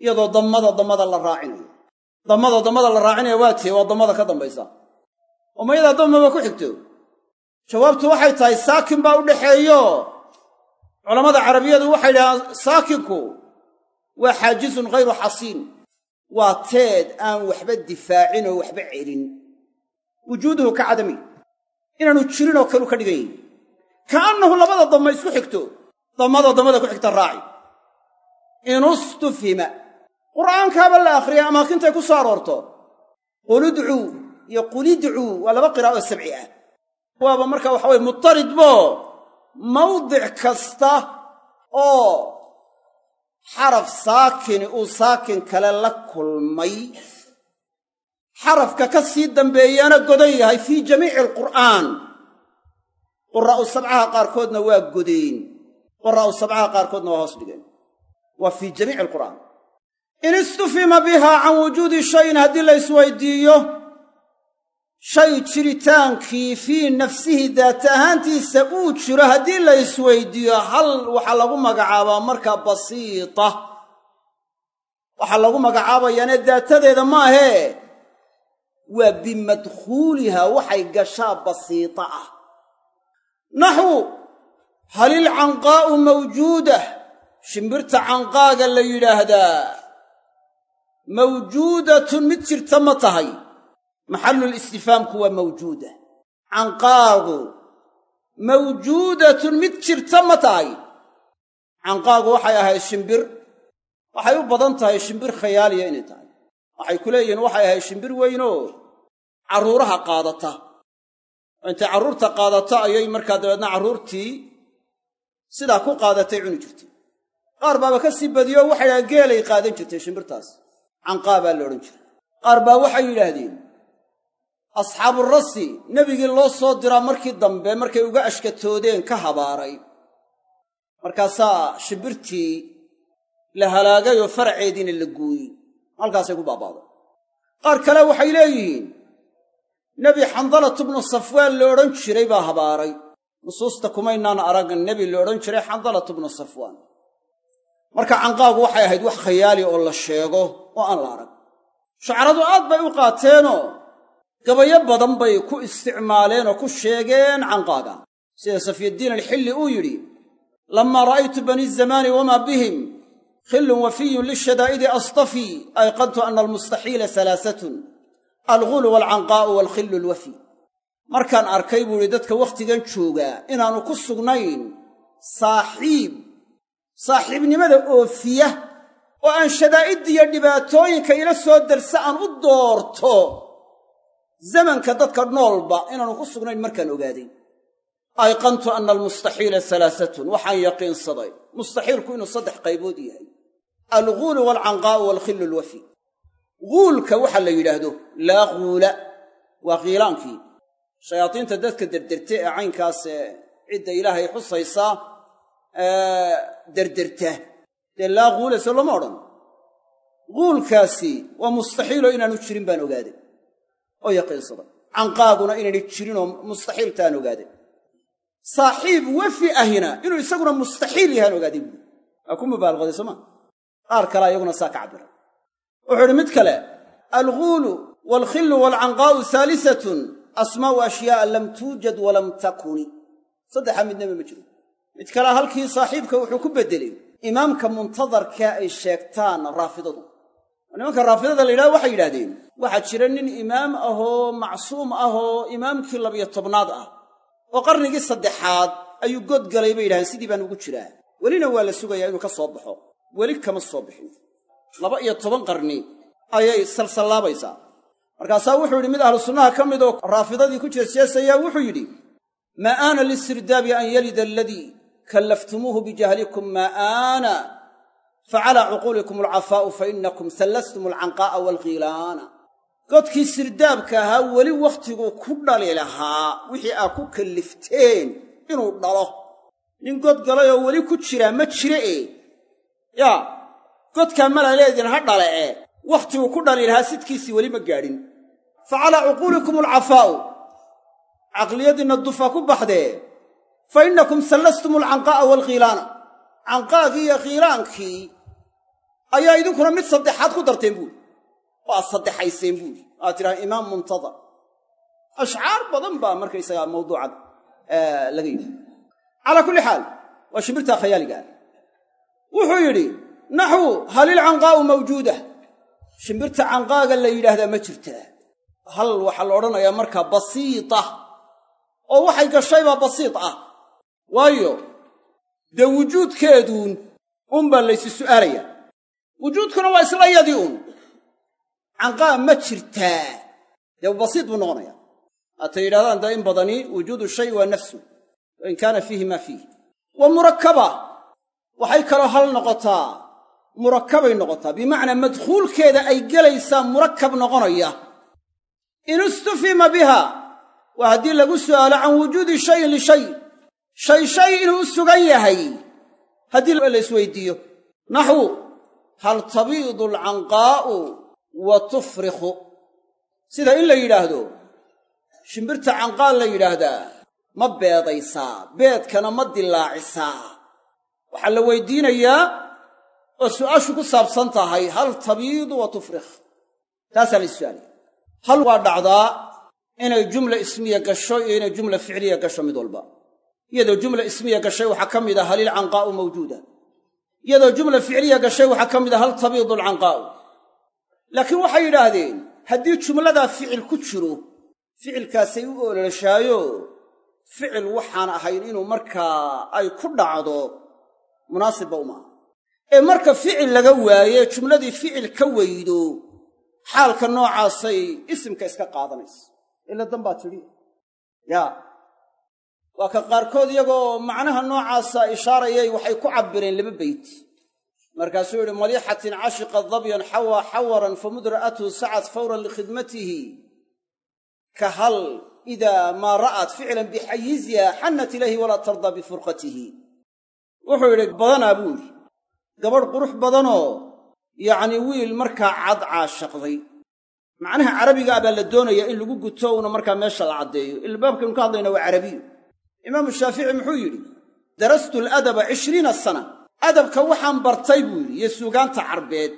iyadoo dammada dammada la raacinayo. Dammada dammada la raacinaya waa tee waa dammada ka dambaysa. Oo mayadaa dammaba ku xigto. Jawaabtu waxay tahay saakin baa u dhaxeeyo. Culammada carabiyadu waxay dhahaan saakinku waa xaajizun ghayru xasiin waa teed aan waxba difaacin oo waxba celin. Wujuuduhu ka cadami. Inaanu jirin oo kaleu ka dhigan yahi ka'annahu labada damma isku xigto dammada dammada ku xigta raaci. Inustufhima qur'aankaaba la akhriya amaakintay ku soo aroorto qulidcuu iyo qulidcuu waa laba qiraa'o sabci ah. Waaba marka waxa weye mutaridbo mawdic kasta oo xaraf saakini uu saakin kale la kulmay. Xarafka ka sii dambeeyaana godan yahay fii jamiici alqur'aan quraa'u sabcaha qaarkoodna waa godeen quraa'u sabcaha qaarkoodna waa hoos dhigeen. Waa fii jamiici alqur'aan in istufhima biha can wujuudi shayin haddii la isweydiiyo shay jiritaankii fii nafsihi daata ahaantiisa uu jiro haddii la isweydiiyo hal waxaa lagu magacaabaa markaa basiita. Waxaa lagu magacaabayaane daatadeeda maahee waa bimadkhuuliha waxay gashaa basiita ah. Naxwu hal ilcanqaa'u mawjuudah shimbirta canqaaga la yidhaahdaa. Mawjuudatun mid jirta ma tahay maxallul istifhaamku waa mawjuuda. Canqaagu mawjuudatun mid jirta ma tahay. Canqaagu waxay ahayd shimbir. Waxay u badan tahay shimbir khayaaliya inay tahay. Waxay ku leeyihiin waxay ahayd shimbir weynoo carruuraha qaadata. Oo intay carruurta qaadata ayay markaa dabeedna carruurtii sidaa ku qaadatay cuni jirtay. Qaar baaba ka sii badiyo waxay dhahaan geelay qaadan jirtay shimbirtaas. Canqaa la odhan jiray. Qaar baa waxay yidhaahdeen asxaaburasi nebigii loo soo diraa markii dambe markay uga ashkatoodeen ka habaaray. Markaasaa shimbirtii la halaagay oo faraceediina la gooyey halkaasay ku baabaaday. Qaar kale waxay leeyihiin nebi xandalatu bnu safwaan la odhan jiray baa habaaray. Nusuusta kumaynaan aragga nebi la odhan jiray xandalatu bnu safwaan. Marka canqaagu waxay ahayd wax khayaali oo la sheego oo aan la arag. Shucaradu aad bay u qaateenoo gabayo badan bay ku isticmaaleen oo ku sheegeen canqaaga sida safyaddiin alxilli uu yidhi lammaa ra'aytu bani zamaani wamaa bihim khillun wafiyun lishadaa'idi astafii ayqantu ana almustaxiila halaasatun algulu waalcanqaa'u waalkhillu alwafi. Markaan arkay buu idhi dadka wakhtigan joogaa inaannu ku sugnayn saaxiib saaxiibnimada oofiya oo aan shadaa'iddiiyo dhibaatooyinka ila soo darsa aan u doorto zamanka dadka noolba inaanu ku sugnayn markaan ogaaday ayqantu ana almustaxiila halaasatun waxaan yaqiinsaday mustaxiilku inuu saddex qaybood yahay. Alguulu waalcanqaa'u waalkhillu alwafi. Guulka waxa la yidhaahdo laa guula waa khiilaankii. Shayaadiinta dadka derderta ee caynkaas ee cidda ilaahay xusaysaa derderta. Dee laa guula se looma odhan. Guulkaasi waa mustaxiiloo inaanu jirin baan ogaaday oo yaqiinsaday canqaaguna inaynay jirinoo mustaxiiltaan ogaaday saaxiib wefi ahina inuu isaguna mustaxiil yahaan ogaaday buuri waa ku mubaalaqoday sooma qaar kale iyaguna saa ka cabbiray wuxuu idhi mid kale alguulu waalkhillu waalcanqaa'u haalisatun asmaa'u ashyaa'a lam tuujad walam takuni. Saddexa midnaba ma jiro. Mid kale halkii saaxiibka wuxuu ku beddelay imaamka muntadarka ay sheegtaan raafidadu nimanka raafidada la yidhahdo waxay yidhahdeen waxaa jira nin imaam ahoo macsuum ahoo imaamkii labiyo tobnaad ah oo qarnigii saddexaad ayuu god galay bay yidhahdeen. Sidii baan ugu jiraa. Welina waa la sugayaa inuu ka soo baxo. Weli kama soo bixin. Laba iyo toban qarni ayay salsallaabaysaa markaasaa wuxuu yidhi mid ahlu sunnaha ka mid oo raafidadii ku jeesjeesayaa wuxuu yidhi maa aana listirdaabi an yalida aladii kallaftumuuhu bijahlikum maa aana facalaa cuquulikum alcafaa'u fa innakum sallastum alcanqaa'a waalkhiilaana godkii sirdaabka ahaa weli wakhtiguu ku dhali lahaa wixii aad ku kallifteen inuu dhalo nin god galayoo weli ku jiraa ma jire e yaa godkaa mala leedin ha dhale e wakhtiguu ku dhali lahaa sidkiisii weli ma gaadhin fa calaa cuquulikum alcafaa'u caqliyadiinna dufa ku baxdee fa innakum sallastum alcanqaa'a waalkhiilaana canqaagii iyo khiilaankii ayaa idinkuna mid saddexaad ku darteen buuri waa saddexayseen buuri waad tidhaha imaam muntadar ashcaar badan baa markaysagaa mawduucan laga yidhi. Calaa kulli xaal waa shimbirtaa khayaaliga ah. Wuxuu yidhi naxwu halilcanqaa'u mawjuuda shimbirta canqaaga la yidhaahdaa ma jirtaa hal waxaa la odhanayaa markaa basiita oo waxay gashaybaa basiit ah. Waayo dee wujuudkeeduun unbaa laysi su'aalayaa wujuudkuna waa isla yadii uun canqaa ma jirtaa dee basiit buu noqonayaa haatay yidhahdaan dee in badani wujuudu shay waa nafsu wa in kaana fiihi maa fiih wa murakkaba waxay kaloo hal noqotaa murakkabay noqotaa bimacnaa madkhuulkeeda ay gelaysaa murakkab noqonaya in istufima biha waa haddii lagu su'aalo can wujuudi shayin lishay shay shay inuu u sugan yahay haddii la isweydiiyo naxwu hal tabiidu alcanqaa'u wa tufrikhu? Sida in la yidhaahdo shimbirta canqaa la yidhaahdaa ma beedaysaa beedkana ma dilaacisaa. Waxaa la weydiinayaa oo su'aashu ku saabsan tahay hal tabiidu wa tufrikh? Taasaa la issu'aalaya hal waa dhacdaa inay jumla ismiya gasho iyo inay jumla ficliya gasho mid walba. Iyadoo jumla ismiya gashay waxaa ka mid a halil canqaa'u mawjuuda iyadoo jumla ficliya gashay waxaa ka mid a hal tabiidu alcanqaa'u laakiin waxay yidhaahdeen haddii jumladaa ficil ku jiro ficilkaasay u ololashaayo ficil waxaan ahayn inuu markaa ay ku dhacdo munaasibba aha ee marka ficil laga waaye jumladii ficil ka weydo xaalka noocaasay isimka iska qaadanaysa. Ila danbaa tidhi yaa waa ka qaarkood iyagoo macnaha noocaasa ishaarayay waxay ku cabbireen laba beyt markaasuu yidhi malixatin cashiqa dabyan xawa xawaran famudra'athu sacad fawran likhidmatihi. Ka hal idaa maa ra'at ficlan bixayiziha xannat ilayhi walaa tardaa bifurqatihi. Wuxuu yidhi badanaa buu yidhi. Gabadh qurux badanoo yacnii wiil markaa cad caashaqday macnaha carabiga ah baa la doonayaa in lagu guto una markaa meesha la caddeeyo. Ila baabkaynu ka hadlayna waa carabiyu imaamu shaafici muxuu yidhi darastu aladaba cishriina sana. Adabka waxaan bartay buu yidhi iyo suugaanta carbeed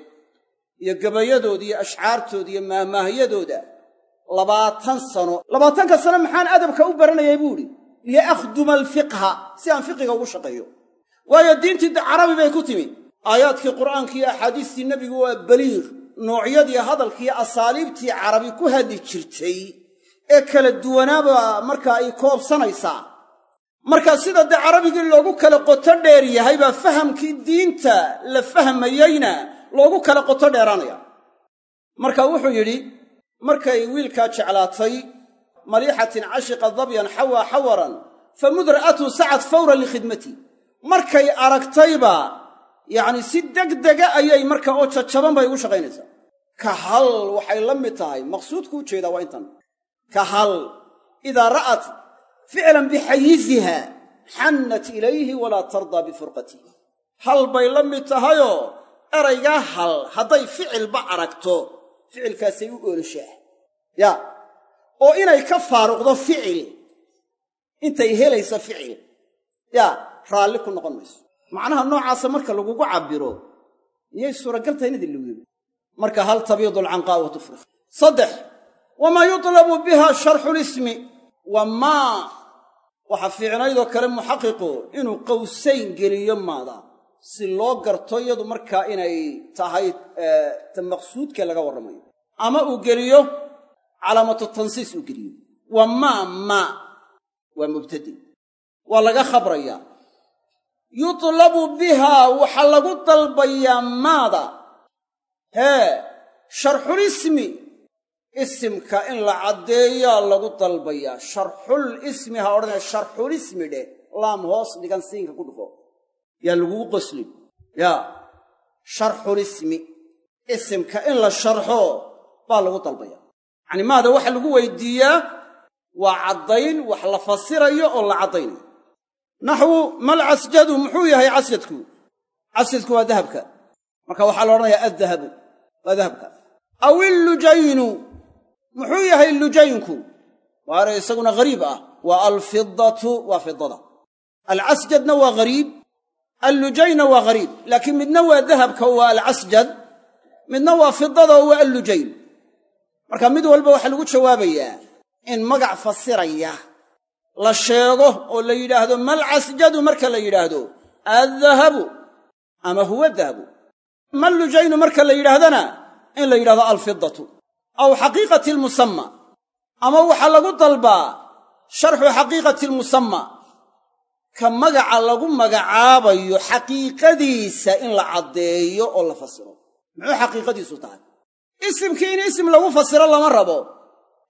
iyo gabayadooda iyo ashcaartooda iyo maahmaahyadooda labaatan sano. Labaatanka sano maxaan adabka u baranayay buu idhi liakhduma alfiqha si aan fiqiga ugu shaqeeyo. Waayo diintii carabi bay ku timi aayaadkii qur'aanka iyo axaadiistii nebigu waa baliiq noocyadii hadalkiiyo asaaliibtii carabi ku hadli jirtay ee kala duwanaaba markaa ay koobsanaysaa marka sida dee carabigii loogu kala qoto dheer yahay baa fahamkii diinta la fahmayeyna loogu kala qoto dheeraanaya. Marka wuxuu yidhi markay wiilkaa jeclaatay maliixatin cashiqa dabyan xawaa xawaran fa mudra'atu sacad fawran likhidmatii markay aragtayba yacni si degdega ayay marka oo jajaban bay ugu shaqaynaysaa. Ka hal waxay la mid tahay maqsuudku u jeedaa waa intan. Ka hal idaa ra'at ficlan bixayiziha xannat ilayhi walaa tardaa bifurqatihi hal bay la mid tahayoo eraygaa hal hadday ficilba aragto ficilkaasay u oolashaa yaa oo inay ka faaruqdo ficil intay helaysa ficil yaa raalli ku noqon mayso macnaha noocaasa marka lagugu cabbiro miyay suuragal tahay inad ilowdo marka hal tabiidu alcanqaa wa tufrix saddex wamaa yutlabu biha sharxu lismi wa maa waxa fiicnaydoo kale muxaqiqu inuu qawsayn geliyo maada. Si loo garto iyadu markaa inay tahay ta maqsuudkee laga warramayo. Ama uu geliyo calaamatu tansiis uu geliyo. Wa maa maa waa mubtadi. Waa laga khabrayaa yutlabu bihaa waxaa lagu dalbayaa maada. Hee sharxulismi isimka in la caddeeyaa lagu dalbayaa. Sharxul ismi ha odhanaya sharxulismi dheh laam hoos dhigan siinka ku dhufo. Yaa lagugu qoslin. Yaa sharxulismi isimka in la sharxo baa lagu dalbaya yacni maada waxa lagu weydiiyaa waa caddayn wax la fasirayo oo la caddaynayo. Naxwu mal casjadu muxuu yahay casjadku casjadku waa dahabka. Marka waxaa la odhanayaa addahabu waa dahabka. Aw illujaynu muxuu yahay lujaynku waa eray isaguna ghariib ah. Waa alfidatu waa fidada alcasjadna waa ghariib allujayna waa ghariib laakiin midna waa dahabka waa alcasjad midna waa fidada oo waa allujayn. Marka mid walba waxaa lagu jawaabayaa in magac fasiraya la sheego oo la yidhaahdo mal casjadu marka la yidhaahdo addahabu ama huwa dahabu? Mal lujaynu marka la yidhaahdana in la yidhahdo alfidatu aw xaqiiqati almusamma. Ama waxaa lagu dalbaa sharxu xaqiiqati almusamma. Ka magaca lagu magacaabayo xaqiiqadiisa in la caddeeyo oo la fasiro. Muxuu xaqiiqadiisu tahay? Isimkii in isim lagu fasiro lama rabo.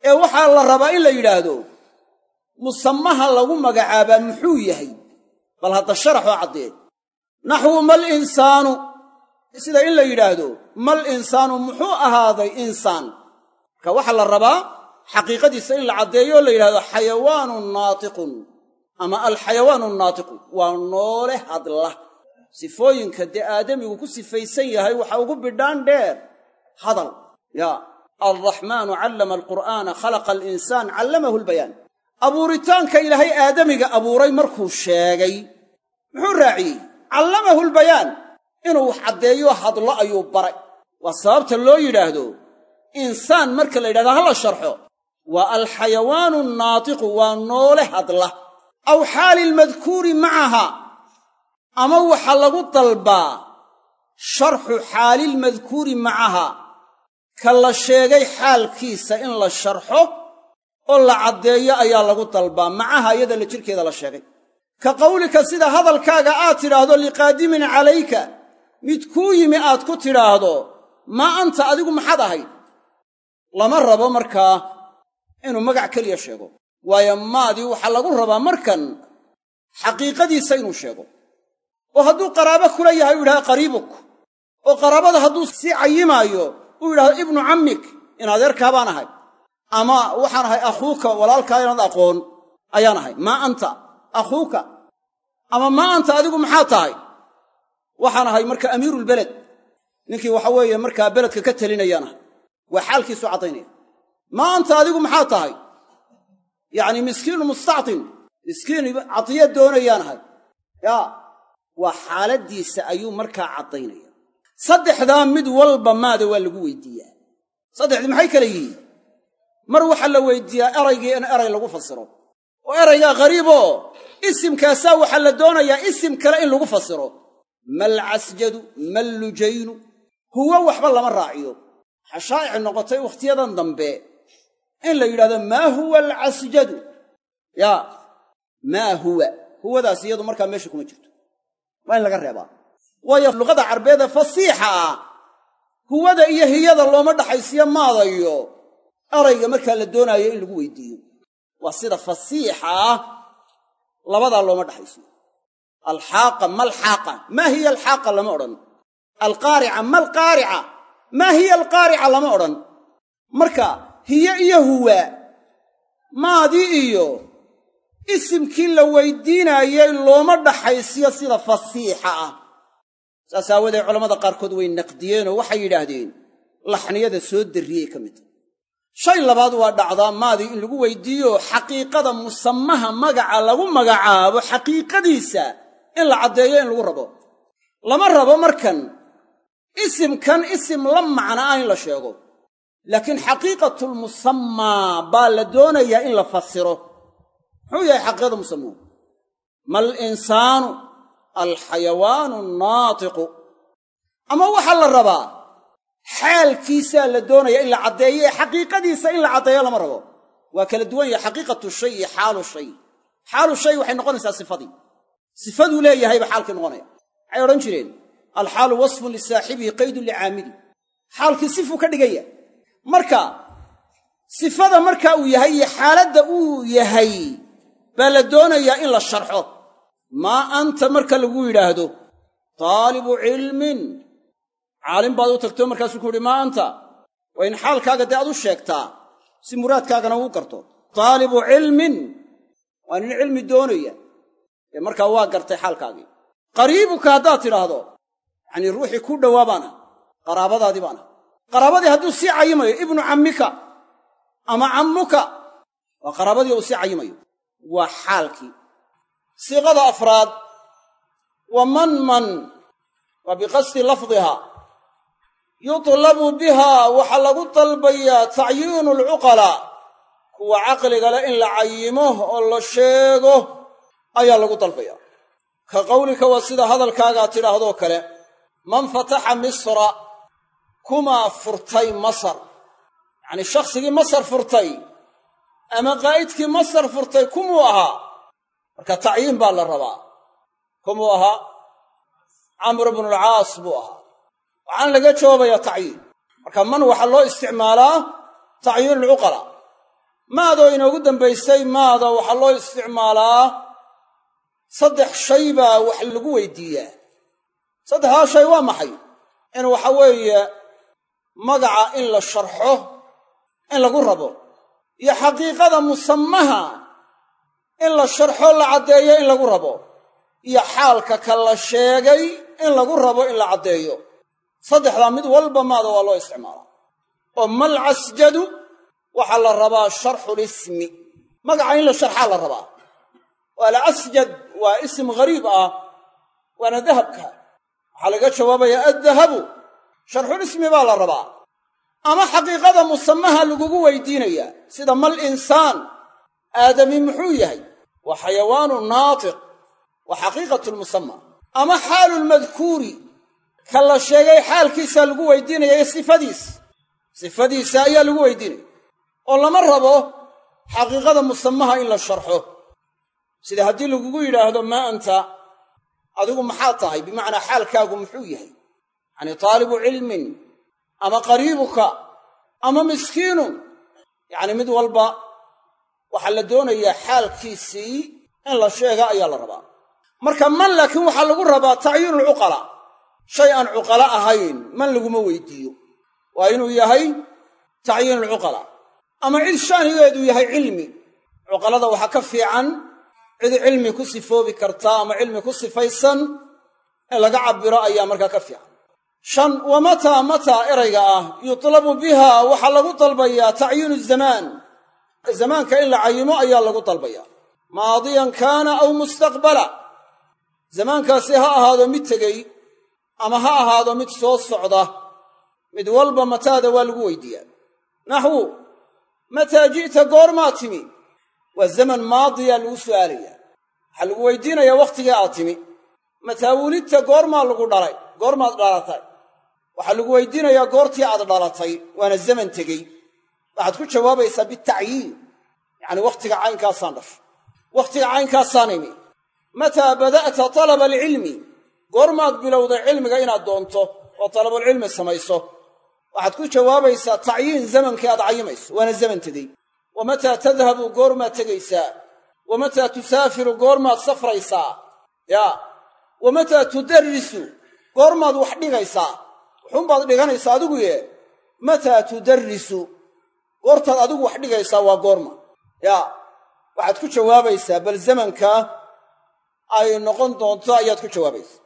Ee waxaa la rabaa in la yidhaahdo musamaha lagu magacaabaa muxuu yahay? Bal hadda sharaxoo caddee naxwu mal insaanu. Sida in la yidhaahdo mal insaanu muxuu ahaaday insaan marka waxaa la rabaa xaqiiqadiisa in la caddeeyo la yidhahdo xayawaanun naatiqun ama alxayawaanu naatiqu waa noole hadla. Sifooyinka dee aadamigu ku sifaysan yahay waxa ugu bidhaan dheer hadal. Yaa alraxmaanu callama alqur'aana khalaqa alinsaan callamahu lbayaan abuuritaanka ilaahay aadamiga abuuray markuu sheegay muxuu raaciyey? Callamahu lbayaan inuu wax caddeeyo hadlo ayuu baray. Waa sababta loo yidhaahdo insaan marka la yidhahdo hala sharxo. Waa alxayawaanu naatiqu waa noole hadla. Aw xaali lmadkuuri macaha. Ama waxaa lagu dalbaa sharxu xaalilmadkuuri macaha. Ka la sheegay xaalkiisa in la sharxo oo la caddeeyo ayaa lagu dalbaa. Macaha iyada la jirkeeda la sheegay. Ka qawlika sida hadalkaaga aad tidhaahdo liqaadimin calayka mid kuu yimi aad ku tidhaahdo maa anta adigu maxaad ahayd lama rabo markaa inuu magac keliya sheego. Waayo maadii waxaa lagu rabaa markan xaqiiqadiisa inuu sheego. Oo hadduu qaraabo kula yahay uu yidhahdo qariibuk. Oo qaraabada hadduu sii cayimaayo uu yidhahdo ibnu cammik in adeerkaa baan ahay. Ama waxaan ahay akhuuka walaalkaa inaad aqoon ayaan ahay. Maa anta akhuuka. Ama maa anta adigu maxaa tahay? Waxaan ahay marka amiiruulbeled ninkii waxa weeye markaa beledka ka telinayaan ahay waa xaalkiisu caddaynaya maa anta adigu maxaa tahay? Yacni miskiinu mustactin. Miskiin cadiya doonayaan ahay. Yaa waa xaaladdiisa ayuu markaa caddaynaya saddexdaa mid walba maada waa lagu weydiiyaa. Saddexdii maxay kale yihiin? Mar waxaa la weydiiyaa eraygii in eray lagu fasiro. Oo eraygaa ghariiboo isimkaasaa waxaa la doonayaa isim kale in lagu fasiro. Malcasjadu mallujaynu huwa waxba lama raaciyo waxaa shaa'ici noqotay wakhtiyadan dambe. In la yidhahdo maa huwa alcasjadu yaa maa huwa. Huwadaas iyadu markaa meesha kuma jirto. Waa in laga reebaa. Waayo luqada carbeede fasiixa ah. Huwada iyo hiyada looma dhaxaysiyo maadayo erayga markaa la doonaayo in lagu weydiiyo. Waa sida fasiixa ah labadaa looma dhaxaysiyo alxaaqa malxaaqa. Maa hiya alxaaqa lama odhan. Alqaarica malqaarica maa hiya alqaarica lama odhan. Marka hiye iyo huwa maadii iyo isimkii la weydiinaayey looma dhaxaysiyo sida fasiixa ah. Saas aawadeed culammada qaarkood way naqdiyeenoo waxay yidhaahdeen laxniyada soo darriyey ka mid tahy shay labaad waa dhacdaa maadii in lagu weydiiyo xaqiiqada musamaha magaca lagu magacaabo xaqiiqadiisa in la caddeeyo in lagu rabo. Lama rabo markan isimkan isim la macna ah in la sheego. Laakiin xaqiiqatulmusammaa baa la doonayaa in la fasiro muxuu yahay xaqiiqada musammuhu mal insaanu alxayawaanu annaatiqu ama waxaa la rabaa xaalkiisaa la doonaya in la caddeeyo ee xaqiiqadiisa in la caddeeyo lama rabo. Waa kala duwan yahay xaqiiqatu shay iyo xaalu shay. Xaalu shay waxay noqonaysaa sifadii. Sifaduu leeyahayba xaalkii noqonaya. Waxay odhan jireen alxaalu wasfun lisaaxibihi qaydun licaamidi xaalkii sifuu ka dhiganya marka sifada marka uu yahay xaaladda uu yahay baa la doonayaa in la sharxo. Maa anta marka lagu yidhaahdo taalibu cilmin. Caalim baad u tagto markaasuu ku yidhi maa anta waa in xaalkaaga dee aad u sheegtaa si muraadkaagana uu garto. Taalibu cilmin waa nin cilmi doonaya ee markaa waa gartay xaalkaagii. Qariibuka haddaad tidhaahdo yacanii ruuxii ku dhowaa baana. Qaraabadaadii baana. Qaraabadii hadduu sii cayimayo ibnu cammika ama cammuka waa qaraabadii uu sii cayimayo. Waa xaalkii. Siiqada afraad wa man man waa biqasdi lafdiha yutlabu biha waxaa lagu dalbayaa tacyiinu alcuqalaa kuwa caqliga leh in la cayimo oo la sheego ayaa lagu dalbaya ka qawlika waa sida hadalkaagaa tidhaahdoo kale man fataxa misra kumaa furtay masar. Yacnii shakhsigii masar furtay ama qaa'idkii masar furtay kumuu ahaa? Marka tacyiin baa la rabaa. Kumuu ahaa? Camr bnulcaas buu ahaa. Waxaan laga jawaabayaa tacyiin. Marka man waxaa loo isticmaalaa tacyiin alcuqala. Maadoo inoogu dambaysay maada waxaa loo isticmaalaa saddex shay baa wax lagu weydiiyaa saddexdaa shay waa maxay? In waxa weeye magaca in la sharxo in lagu rabo iyo xaqiiqada musamaha in la sharxo la caddeeyo in lagu rabo iyo xaalka ka la sheegay in lagu rabo in la caddeeyo. Saddexdaa mid walba maada waa loo isticmaalaa. Oo mal casjadu waxaa la rabaa sharxulismi magaca in la sharxaa la rabaa. Oo alcasjad waa isim ghariib ah waana dahabka waxaa laga jawaabayaa addahabu sharxulismi baa la rabaa. Ama xaqiiqada musamaha lagugu weydiinayaa sida mal insaan aadami muxuu yahay? Waa xayawaanu naatiq waa xaqiiqatu lmusama ama xaalu lmadkuuri ka la sheegay xaalkiisaa lagu weydiinaya iyo sifadiis. Sifadiisa ayaa lagu weydiinaya oo lama rabo xaqiiqada musamaha in la sharxo. Sida haddii lagugu yidhaahdo maa anta adigu maxaa tahay? Bimacnaa xaalkaagu muxuu yahay. Yacanii taalibu cilmin ama qariibuka ama miskiinun yacni mid walba waxaa la doonayaa xaalkiisii in la sheega ayaa la rabaa. Marka man laakiin waxaa lagu rabaa tacyiinulcuqala shay aan cuqala ahayn man laguma weydiiyo. Waa inuu yahay tacyiinulcuqala ama cid shaanigeedu yahay cilmi cuqalada waxaa ka fiican cid cilmi ku sifoobi karta ama cilmi ku sifaysan in laga cabbiro ayaa markaa ka fiican. Shan wa mataa mataa erayga ah yutlabu biha waxaa lagu dalbayaa tacyiinu zamaan. Zamaanka in la cayimo ayaa lagu dalbayaa. Maadiyan kaana aw mustaqbala. Zamaankaasi ha ahaado mid tegey ama ha ahaado mid soo socda. Mid walba mataada waa lagu weydiiyaa. Naxwu mataa ji'ta goormaa timi? Waa zaman maadiyaa lagu su'aalayaa waxaa lagu weydiinayaa wakhtigii aad timi? Mataa wulidta goormaa lagu dhalay goormaad dhalatay. Waxaa lagu weydiinayaa goortii aad dhalatay waana zaman tegey. Waxaad ku jawaabaysaa bitacyiin yacni wakhtiga caynkaasaan dhashay wakhtiga caynkaasaan imi. Mataa bada'ta talaba alcilmi? Goormaad bilowday cilmiga inaad doonto oo talabulcilmi samayso. Waxaad ku jawaabaysaa tacyiin zamankii aad cayimayso waana zaman tegey. Wa mataa tadhabu goormaad tegaysaa wa mataa tusaafiru goormaad safraysaa yaa wa mataa tudarrisu goormaad wax dhigaysaa wuxuunbaad dhiganaysaa adigu ye mataa tudarrisu goortaad adigu wax dhigaysaa waa goorma yaa waxaad ku jawaabaysaa bal zamanka ay noqon doonto ayaad ku jawaabaysaa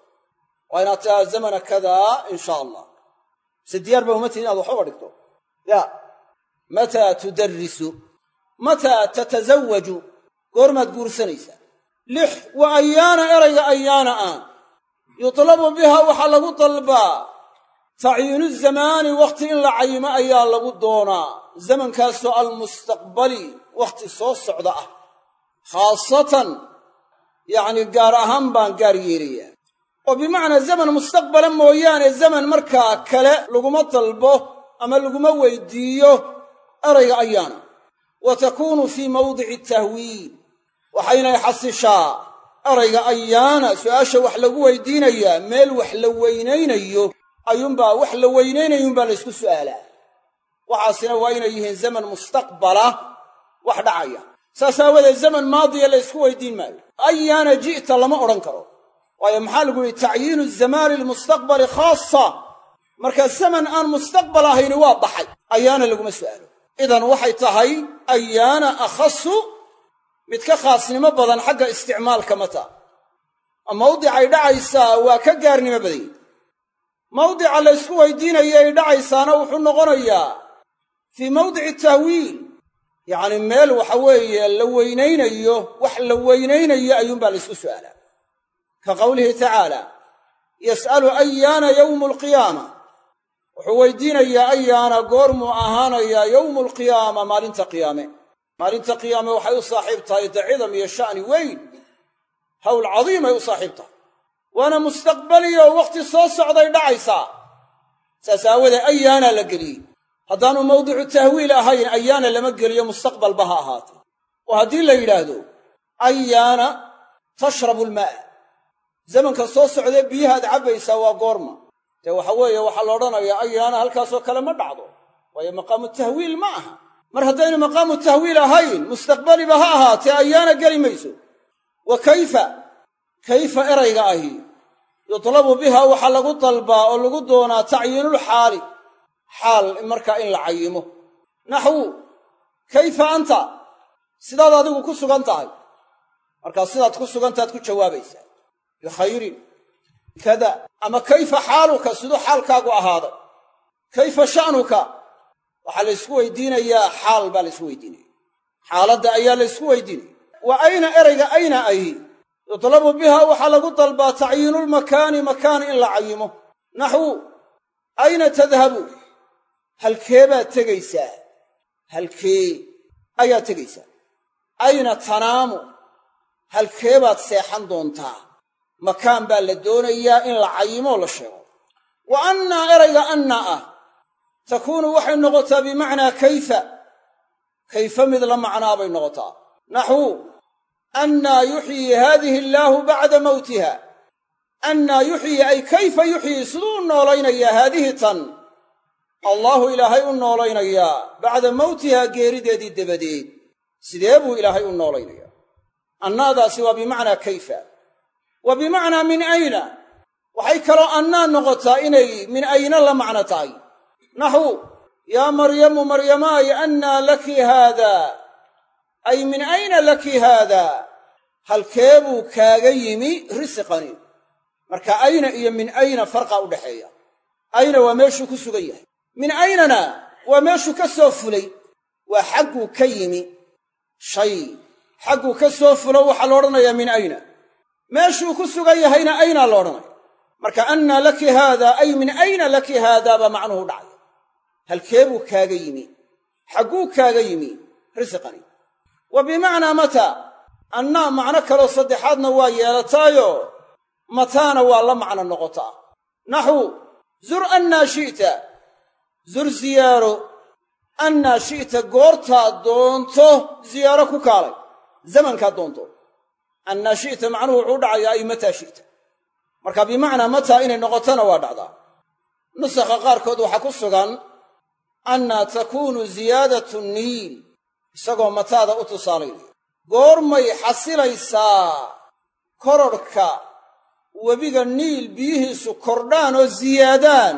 waa inaad tiaa zamana kadaa in shaa allah se diyaar ba uma tihin inaad waxbaba dhigto ya mataa tudarrisu mataa tatasawaju goormaad guursanaysaa lix wa ayaana erayga ayaana ah yutlabu biha waxaa lagu dalbaa. Tacyiinu zamaani wakhti in la cayimo ayaa lagu doonaa. Zamankaasoo almustaqbali wakhti soo socda ah. Khaasatan yacni gaar ahaan baan gaar yeelayaa. Oo bimacnaa zaman mustaqbala mooyaane zaman markaa kale laguma dalbo ama laguma weydiiyo erayga ayaana. Wa takuunu fii mawdici tahwiil waxaynay xasishaa. Erayga ayaana su'aasha wax lagu weydiinayaa meel wax la weynaynayo ayuunbaa wax la weynaynayuunbaa laysku su'aalaa. Waxaasina waa inay yihiin zaman mustaqbala wax dhacaya. Saas aawadeed zaman maadiya la ysku weydiin maayo. Ayaana ji'ta lama odhan karo. Waayo maxaa lagu yihi tacyiinu zamaani lmustaqbali khaasa. Marka zaman aan mustaqbal ahayni waa baxay. Ayaana laguma su'aalo. Idan waxay tahay ayaana akhasu mid ka khaasnimo badan xagga isticmaalka mata. Mawdicay dhacaysaa waa ka gaarnimo badanya mawdica la ysku weydiinayay dhacaysaana wuxuu noqonayaa fii mawdici tahwiil yacni meel waxa weeye la weynaynayo wax la weynaynayo ayuunbaa la ysku su'aalaa ka qowlihi tacaala yas'alu ayaana yowmu alqiyaama wuxuu weydiinayaa ayaana goormuu ahaanayaa yowmu alqiyaama maalinta qiyaame maalinta qiyaame waxay u saaxiib tahay da cidam iyo sha'ni weyn hawl cadiimay u saaxiib tahay. Waana mustaqbaliyo wakhti soo socday dhacaysaa saas aawadee ayaana la geliyey. Haddaanu mawdicu tahwiil ahayn ayaana lama geliyo mustaqbalba ha ahaatee. Oo haddii la yidhaahdo ayaana tashrabu almaa zamanka soo socdee biyahaad cabbaysaa waa goorma. Dee waxa weeye waxaa la odhanayaa ayaana halkaasoo kale ma dhacdo. Waayo maqaamu tahwiil ma aha mar haddaynu maqaamu tahwiil ahayn mustaqbaliba ha ahaatee ayaana geli mayso. Wa kayfa kayfa erayga ahi? Yutlabu biha waxaa lagu dalbaa oo lagu doonaa tacyiinulxaali xaal markaa in la cayimo. Naxwu kayfa anta? Sidaad adigu ku sugan tahay. Markaa sidaad ku sugantaad ku jawaabaysaa. Bikhayrin kada. Ama kayfa xaaluka siduu xaalkaagu ahaaday kayfa sha'nuka waxaa la ysku weydiinayaa xaal baa la ysku weydiinaya. Xaaladda ayaa la ysku weydiinaya. Wa ayna erayga ayna ahi? Yutlabu biha waxaa lagu dalbaa tacyiinulmakaani makaan in la cayimo. Naxwu ayna tadhabu? Halkee baad tegaysaa? Halkee ayaad tegaysaa? Ayna tanaamu? Halkee baad seexan doontaa? Makaan baa la doonayaa in la cayimoo la sheego. Wa annaa erayga anna ah takuunu waxay noqotaa bimacnaa kayfa kayfa mid la macnaa bay noqotaa. Naxwu annaa yuxyii haadihi allaahu bacda mawtiha. Annaa yuxyii ay kayfa yuxyii siduu u noolaynayaa haadihi tan. Allaahu ilaahay u noolaynayaa bacda mawtihaa geerideedii dabadeed. Sidee buu ilaahay u noolaynayaa annaadaasi waa bimacnaa kayfa. Wa bimacnaa min ayna. Waxay kaloo annaa noqotaa inay min ayna la macno tahay naxu yaa maryamu maryamaay annaa laki haadaa ay min ayna laki haadaa halkee buu kaaga yimi risiqani. Marka ayna iyo min ayna farqa u dhaxeeya. Ayna waa meeshuu ku sugan yahay. Min aynana waa meeshuu ka soo fulay. Waa xagguu ka yimi. Shay xagguu ka soo fulo waxaa la odhanayaa min ayna. Meeshuu ku sugan yahayna aynaa la odhanaya. Marka annaa laki haadaa ay min ayna laki haadaa baa macnuhu dhacay halkee buu kaaga yimi? Xagguu kaaga yimi? Risiqani. Wa bimacnaa mataa annaa macno kaloo saddexaadna waa yeelataayo mataana waa la macno noqotaa. Naxu zur annaa shi'ta. Zur ziyaaro. Annaa shi'ta goortaad doonto ziyaaro ku kaalay. Zamankaad doonto. Annaa shi'ta macnuhu wuxuu dhacayaa ay mataa shi'ta. Marka bimacnaa mataa inay noqotona waa dhacdaa. Nusakha qaarkood waxaa ku sugan annaa takuunu ziyaadatu niil isagoo mataada u tusaalaynaya goormay xasilaysaa kororhka webiga niil biyihiisu kordhaan oo ziyaadaan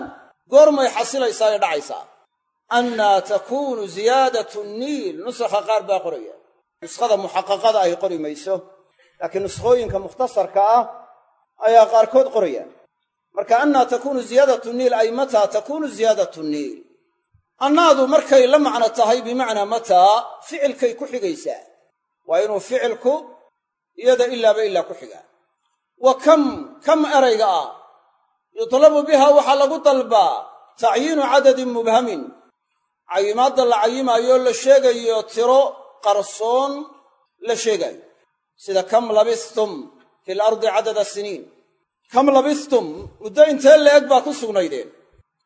goormay xasilaysaa ee dhacaysaa annaa takuunu ziyaadatu niil nusakha qaar baa qoraya nuskhada muxaqaqada ay qori mayso laakiin nuskhooyinka mukhtasarka ah ayaa qaarkood qorayaan marka annaa takuunu ziyaadatu niil ay mataa takuunu ziyaadatu niil annaadu markay la macno tahay bimacnaa mataa ficilkay ku xigaysaa. Waa inuu ficilku iyada ilaaba ilaa ku xigaa. Wa kam kam erayga ah yutlabu biha waxaa lagu dalbaa tacyiinu cadadin mubhamin. Cayimaadda la cayimaayoo la sheegayo tiro qarsoon la sheegaayo. Sida kam labistum fi lardi cadada siniin. Kam labistum muddo intee la-eg baa ku sugnaydeen.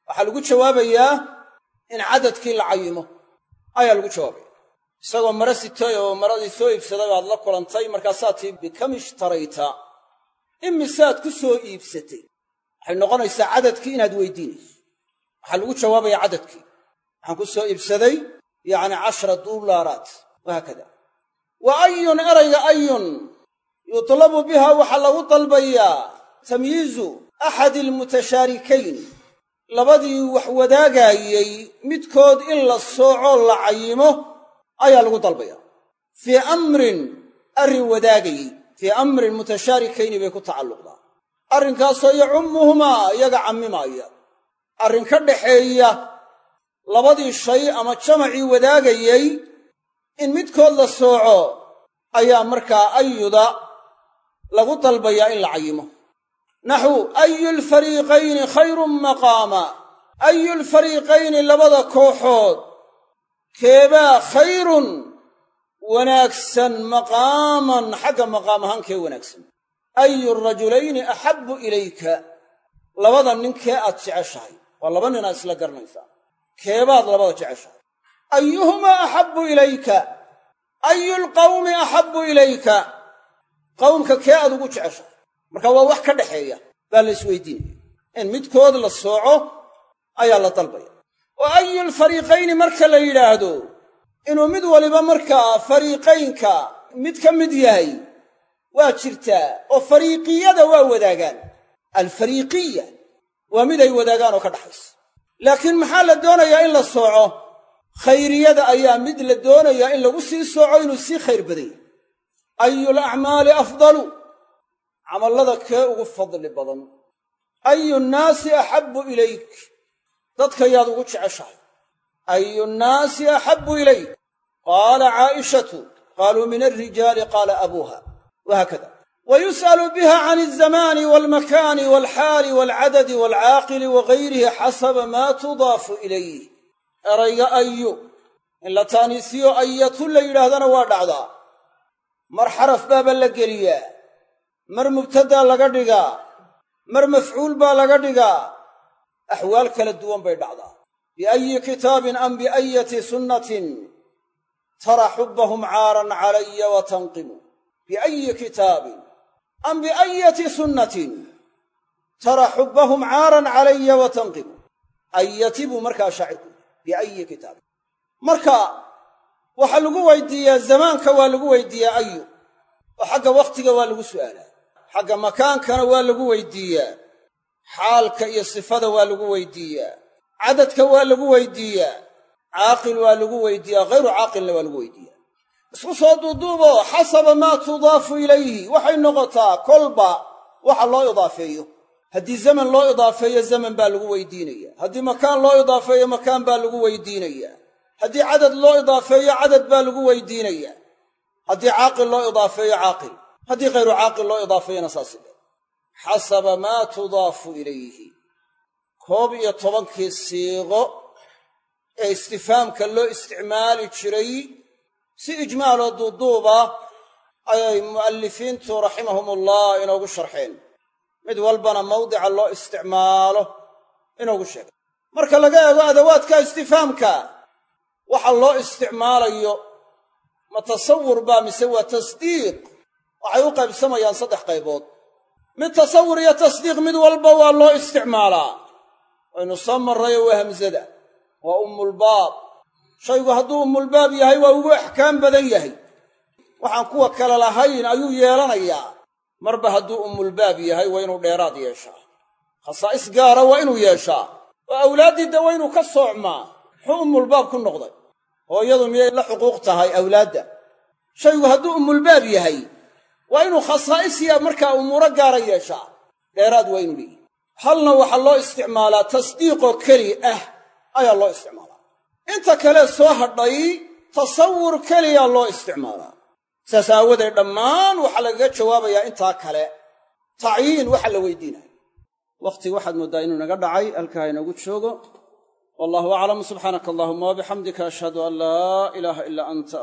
Waxaa lagu jawaabayaa in cadadkii la cayimo. Ayaa lagu jawaabaya isagoo mara sitay oo maradii soo iibsaday baad la kulantay markaasaa tii bikam imisaad ku soo iibsatay. Waxay noqonaysaa cadadkii inaad weydiinayso. Waxaa lagu jawaabaya cadadkii waxaan ku soo iibsaday yacni cashara duulaaraat wahaakada wa ayun erayga ayun yutlabu biha waxaa lagu dalbayaa. Tamyiizu axadi almutashaarikayn labadii wax wadaagaayey midkood in la soocoo la cayimo ayaa lagu dalbaya. Fii amrin arrin wadaagayey fii amrin mutashaarikayni bay ku tacalluqdaa. Arrinkaasoo yacummuhumaa iyaga cammimaaya arrin ka dhaxeeya labadii shay ama jamacii wadaagayey in midkood la sooco ayaa markaa ayuda lagu dalbayaa in la cayimo naxu ayu lfariiqayni khayrun maqaama. Ayu lfariiqayni labada kooxood. Keebaa khayrun wanaagsan maqaaman xagga maqaam ahaan kee wanaagsan. Ayu rajulayni axabbu ilayka. Labada nin kee aad jeceshahay. Waa laba nin aad isla garanaysaa keebaad labada jeceshahay. Ayuhumaa axabbu ilayka. Ayu lqawmi axabbu ilayka. Qawmka kee aad ugu jeceshahay marka waa wax ka dhaxeeya baa la isweydiinaya in midkood la sooco ayaa la dalbaya. Oo ayu lfariiqayni marka la yidhaahdo inuu mid waliba markaa fariiqaynka mid ka mid yahay waa jirtaa oo fariiqiyada waa wadaagaan. Alfariiqiya waa mid ay wadaagaan oo ka dhaxaysa. Laakiin maxaa la doonayaa in la sooco? Khayriyada ayaa mid la doonayaa in lagu sii sooco inuu sii khayr badan yahay ayu lacmaali afdalu camallada kee ugu fadli badan. Ayu nnaasi axabbu ilayk? Dadka yaad ugu jeceshahay. Ayu nnaasi axabbu ilayk? Qaala caa'ishatu qaaluu min alrijaali qaala abuuha. Wahaakada wa yus'alu biha can alzamaani walmakaani walxaali walcadadi walcaaqili wagayrihi xasaba maa tudaafu ilayh. Erayga ayu in la taaniisiyo ayatu la yidhaahdana waa dhacdaa. Mar xaraf baaba la geliyaa mar mubtadaa laga dhigaa mar mafcuul baa laga dhigaa axwaal kala duwan bay dhacdaa. Biayi kitaabin am biayati sunnatin tara xubbahum caaran calaya wa tanqimu. Biayi kitaabin am biayati sunnatin tara xubbahum caaran calaya wa tanqibu ayati buu markaa shaacirku biayi kitaabin. Marka waxaa lagu weydiiyaa zamaanka waa lagu weydiiyaa ayu oo xagga wakhtiga waa lagu su'aalaa xagga makaankana waa lagu weydiiyaa. Xaalka iyo sifada waa lagu weydiiyaa. Cadadka waa lagu weydiiyaa. Caaqil waa lagu weydiiyaa. Hayru caaqilna waa lagu weydiiyaa. Isku soo duuduubo xasaba maa tudaafu ilayhi. Waxay noqotaa kolba waxa loo idaafeeyo. Haddii zaman loo idaafeeyo zaman baa lagu weydiinaya. Haddii makaan loo idaafeeyo makaan baa lagu weydiinaya. Haddii cadad loo idaafeeyo cadad baa lagu weydiinaya. Haddii caaqil loo idaafeeyo caaqil haddii hayru caaqil loo idaafeeyona saasi. Dhe xasaba maa tudaafu ilayhi. Koob iyo tobankii siiqo ee istifaamka loo isticmaali jiray si ijmaaloo duuduuba ayay mu'allifiintu raximahumullah inoogu sharxeen. Mid walbana mawdica loo isticmaalo inoogu sheegay. Marka laga eego adawaadka istifaamka waxa loo isticmaalayo ma tasawur baa mise waa tasdiiq waxay u qaybsamayaan saddex qaybood. Mid tasawur iyo tasdiiq mid walba waa loo isticmaalaa. Waynu soo marrayo waa hamsada waa ummulbaab shaygu hadduu ummulbaab yahay waa ugu axkaam badan yahay. Waxaan kuwa kale lahayn ayuu yeelanayaa. Marba hadduu ummulbaab yahay waa inuu dheeraad yeeshaa. Khasaa'is gaara waa inuu yeeshaa. Oo awlaaddiidda waa inuu ka soocmaa. Muxuu ummulbaab ku noqday. Hooyadu miyay la xuquuq tahay awlaadda? Shaygu hadduu ummulbaab yahay waa inuu khasaa'isiya markaa umuuro gaara yeeshaa. Dheeraad waa inuu leeyahy halna waxaa loo isticmaalaa tasdiiqoo keli ah ayaa loo isticmaalaa. Inta kale soo hadhay tasawur keliyaa loo isticmaalaa. Saas aawadeed dhammaan waxaa lagaga jawaabayaa intaa kale. Tacyiin waxa la weydiinaya wakhtiga waxaad mooddaa inuu naga dhacay halkaa inoogu joogo. Wallahu aclam subxaanaka allahuma wabixamdika ashhadu an laa ilaaha ilaa anta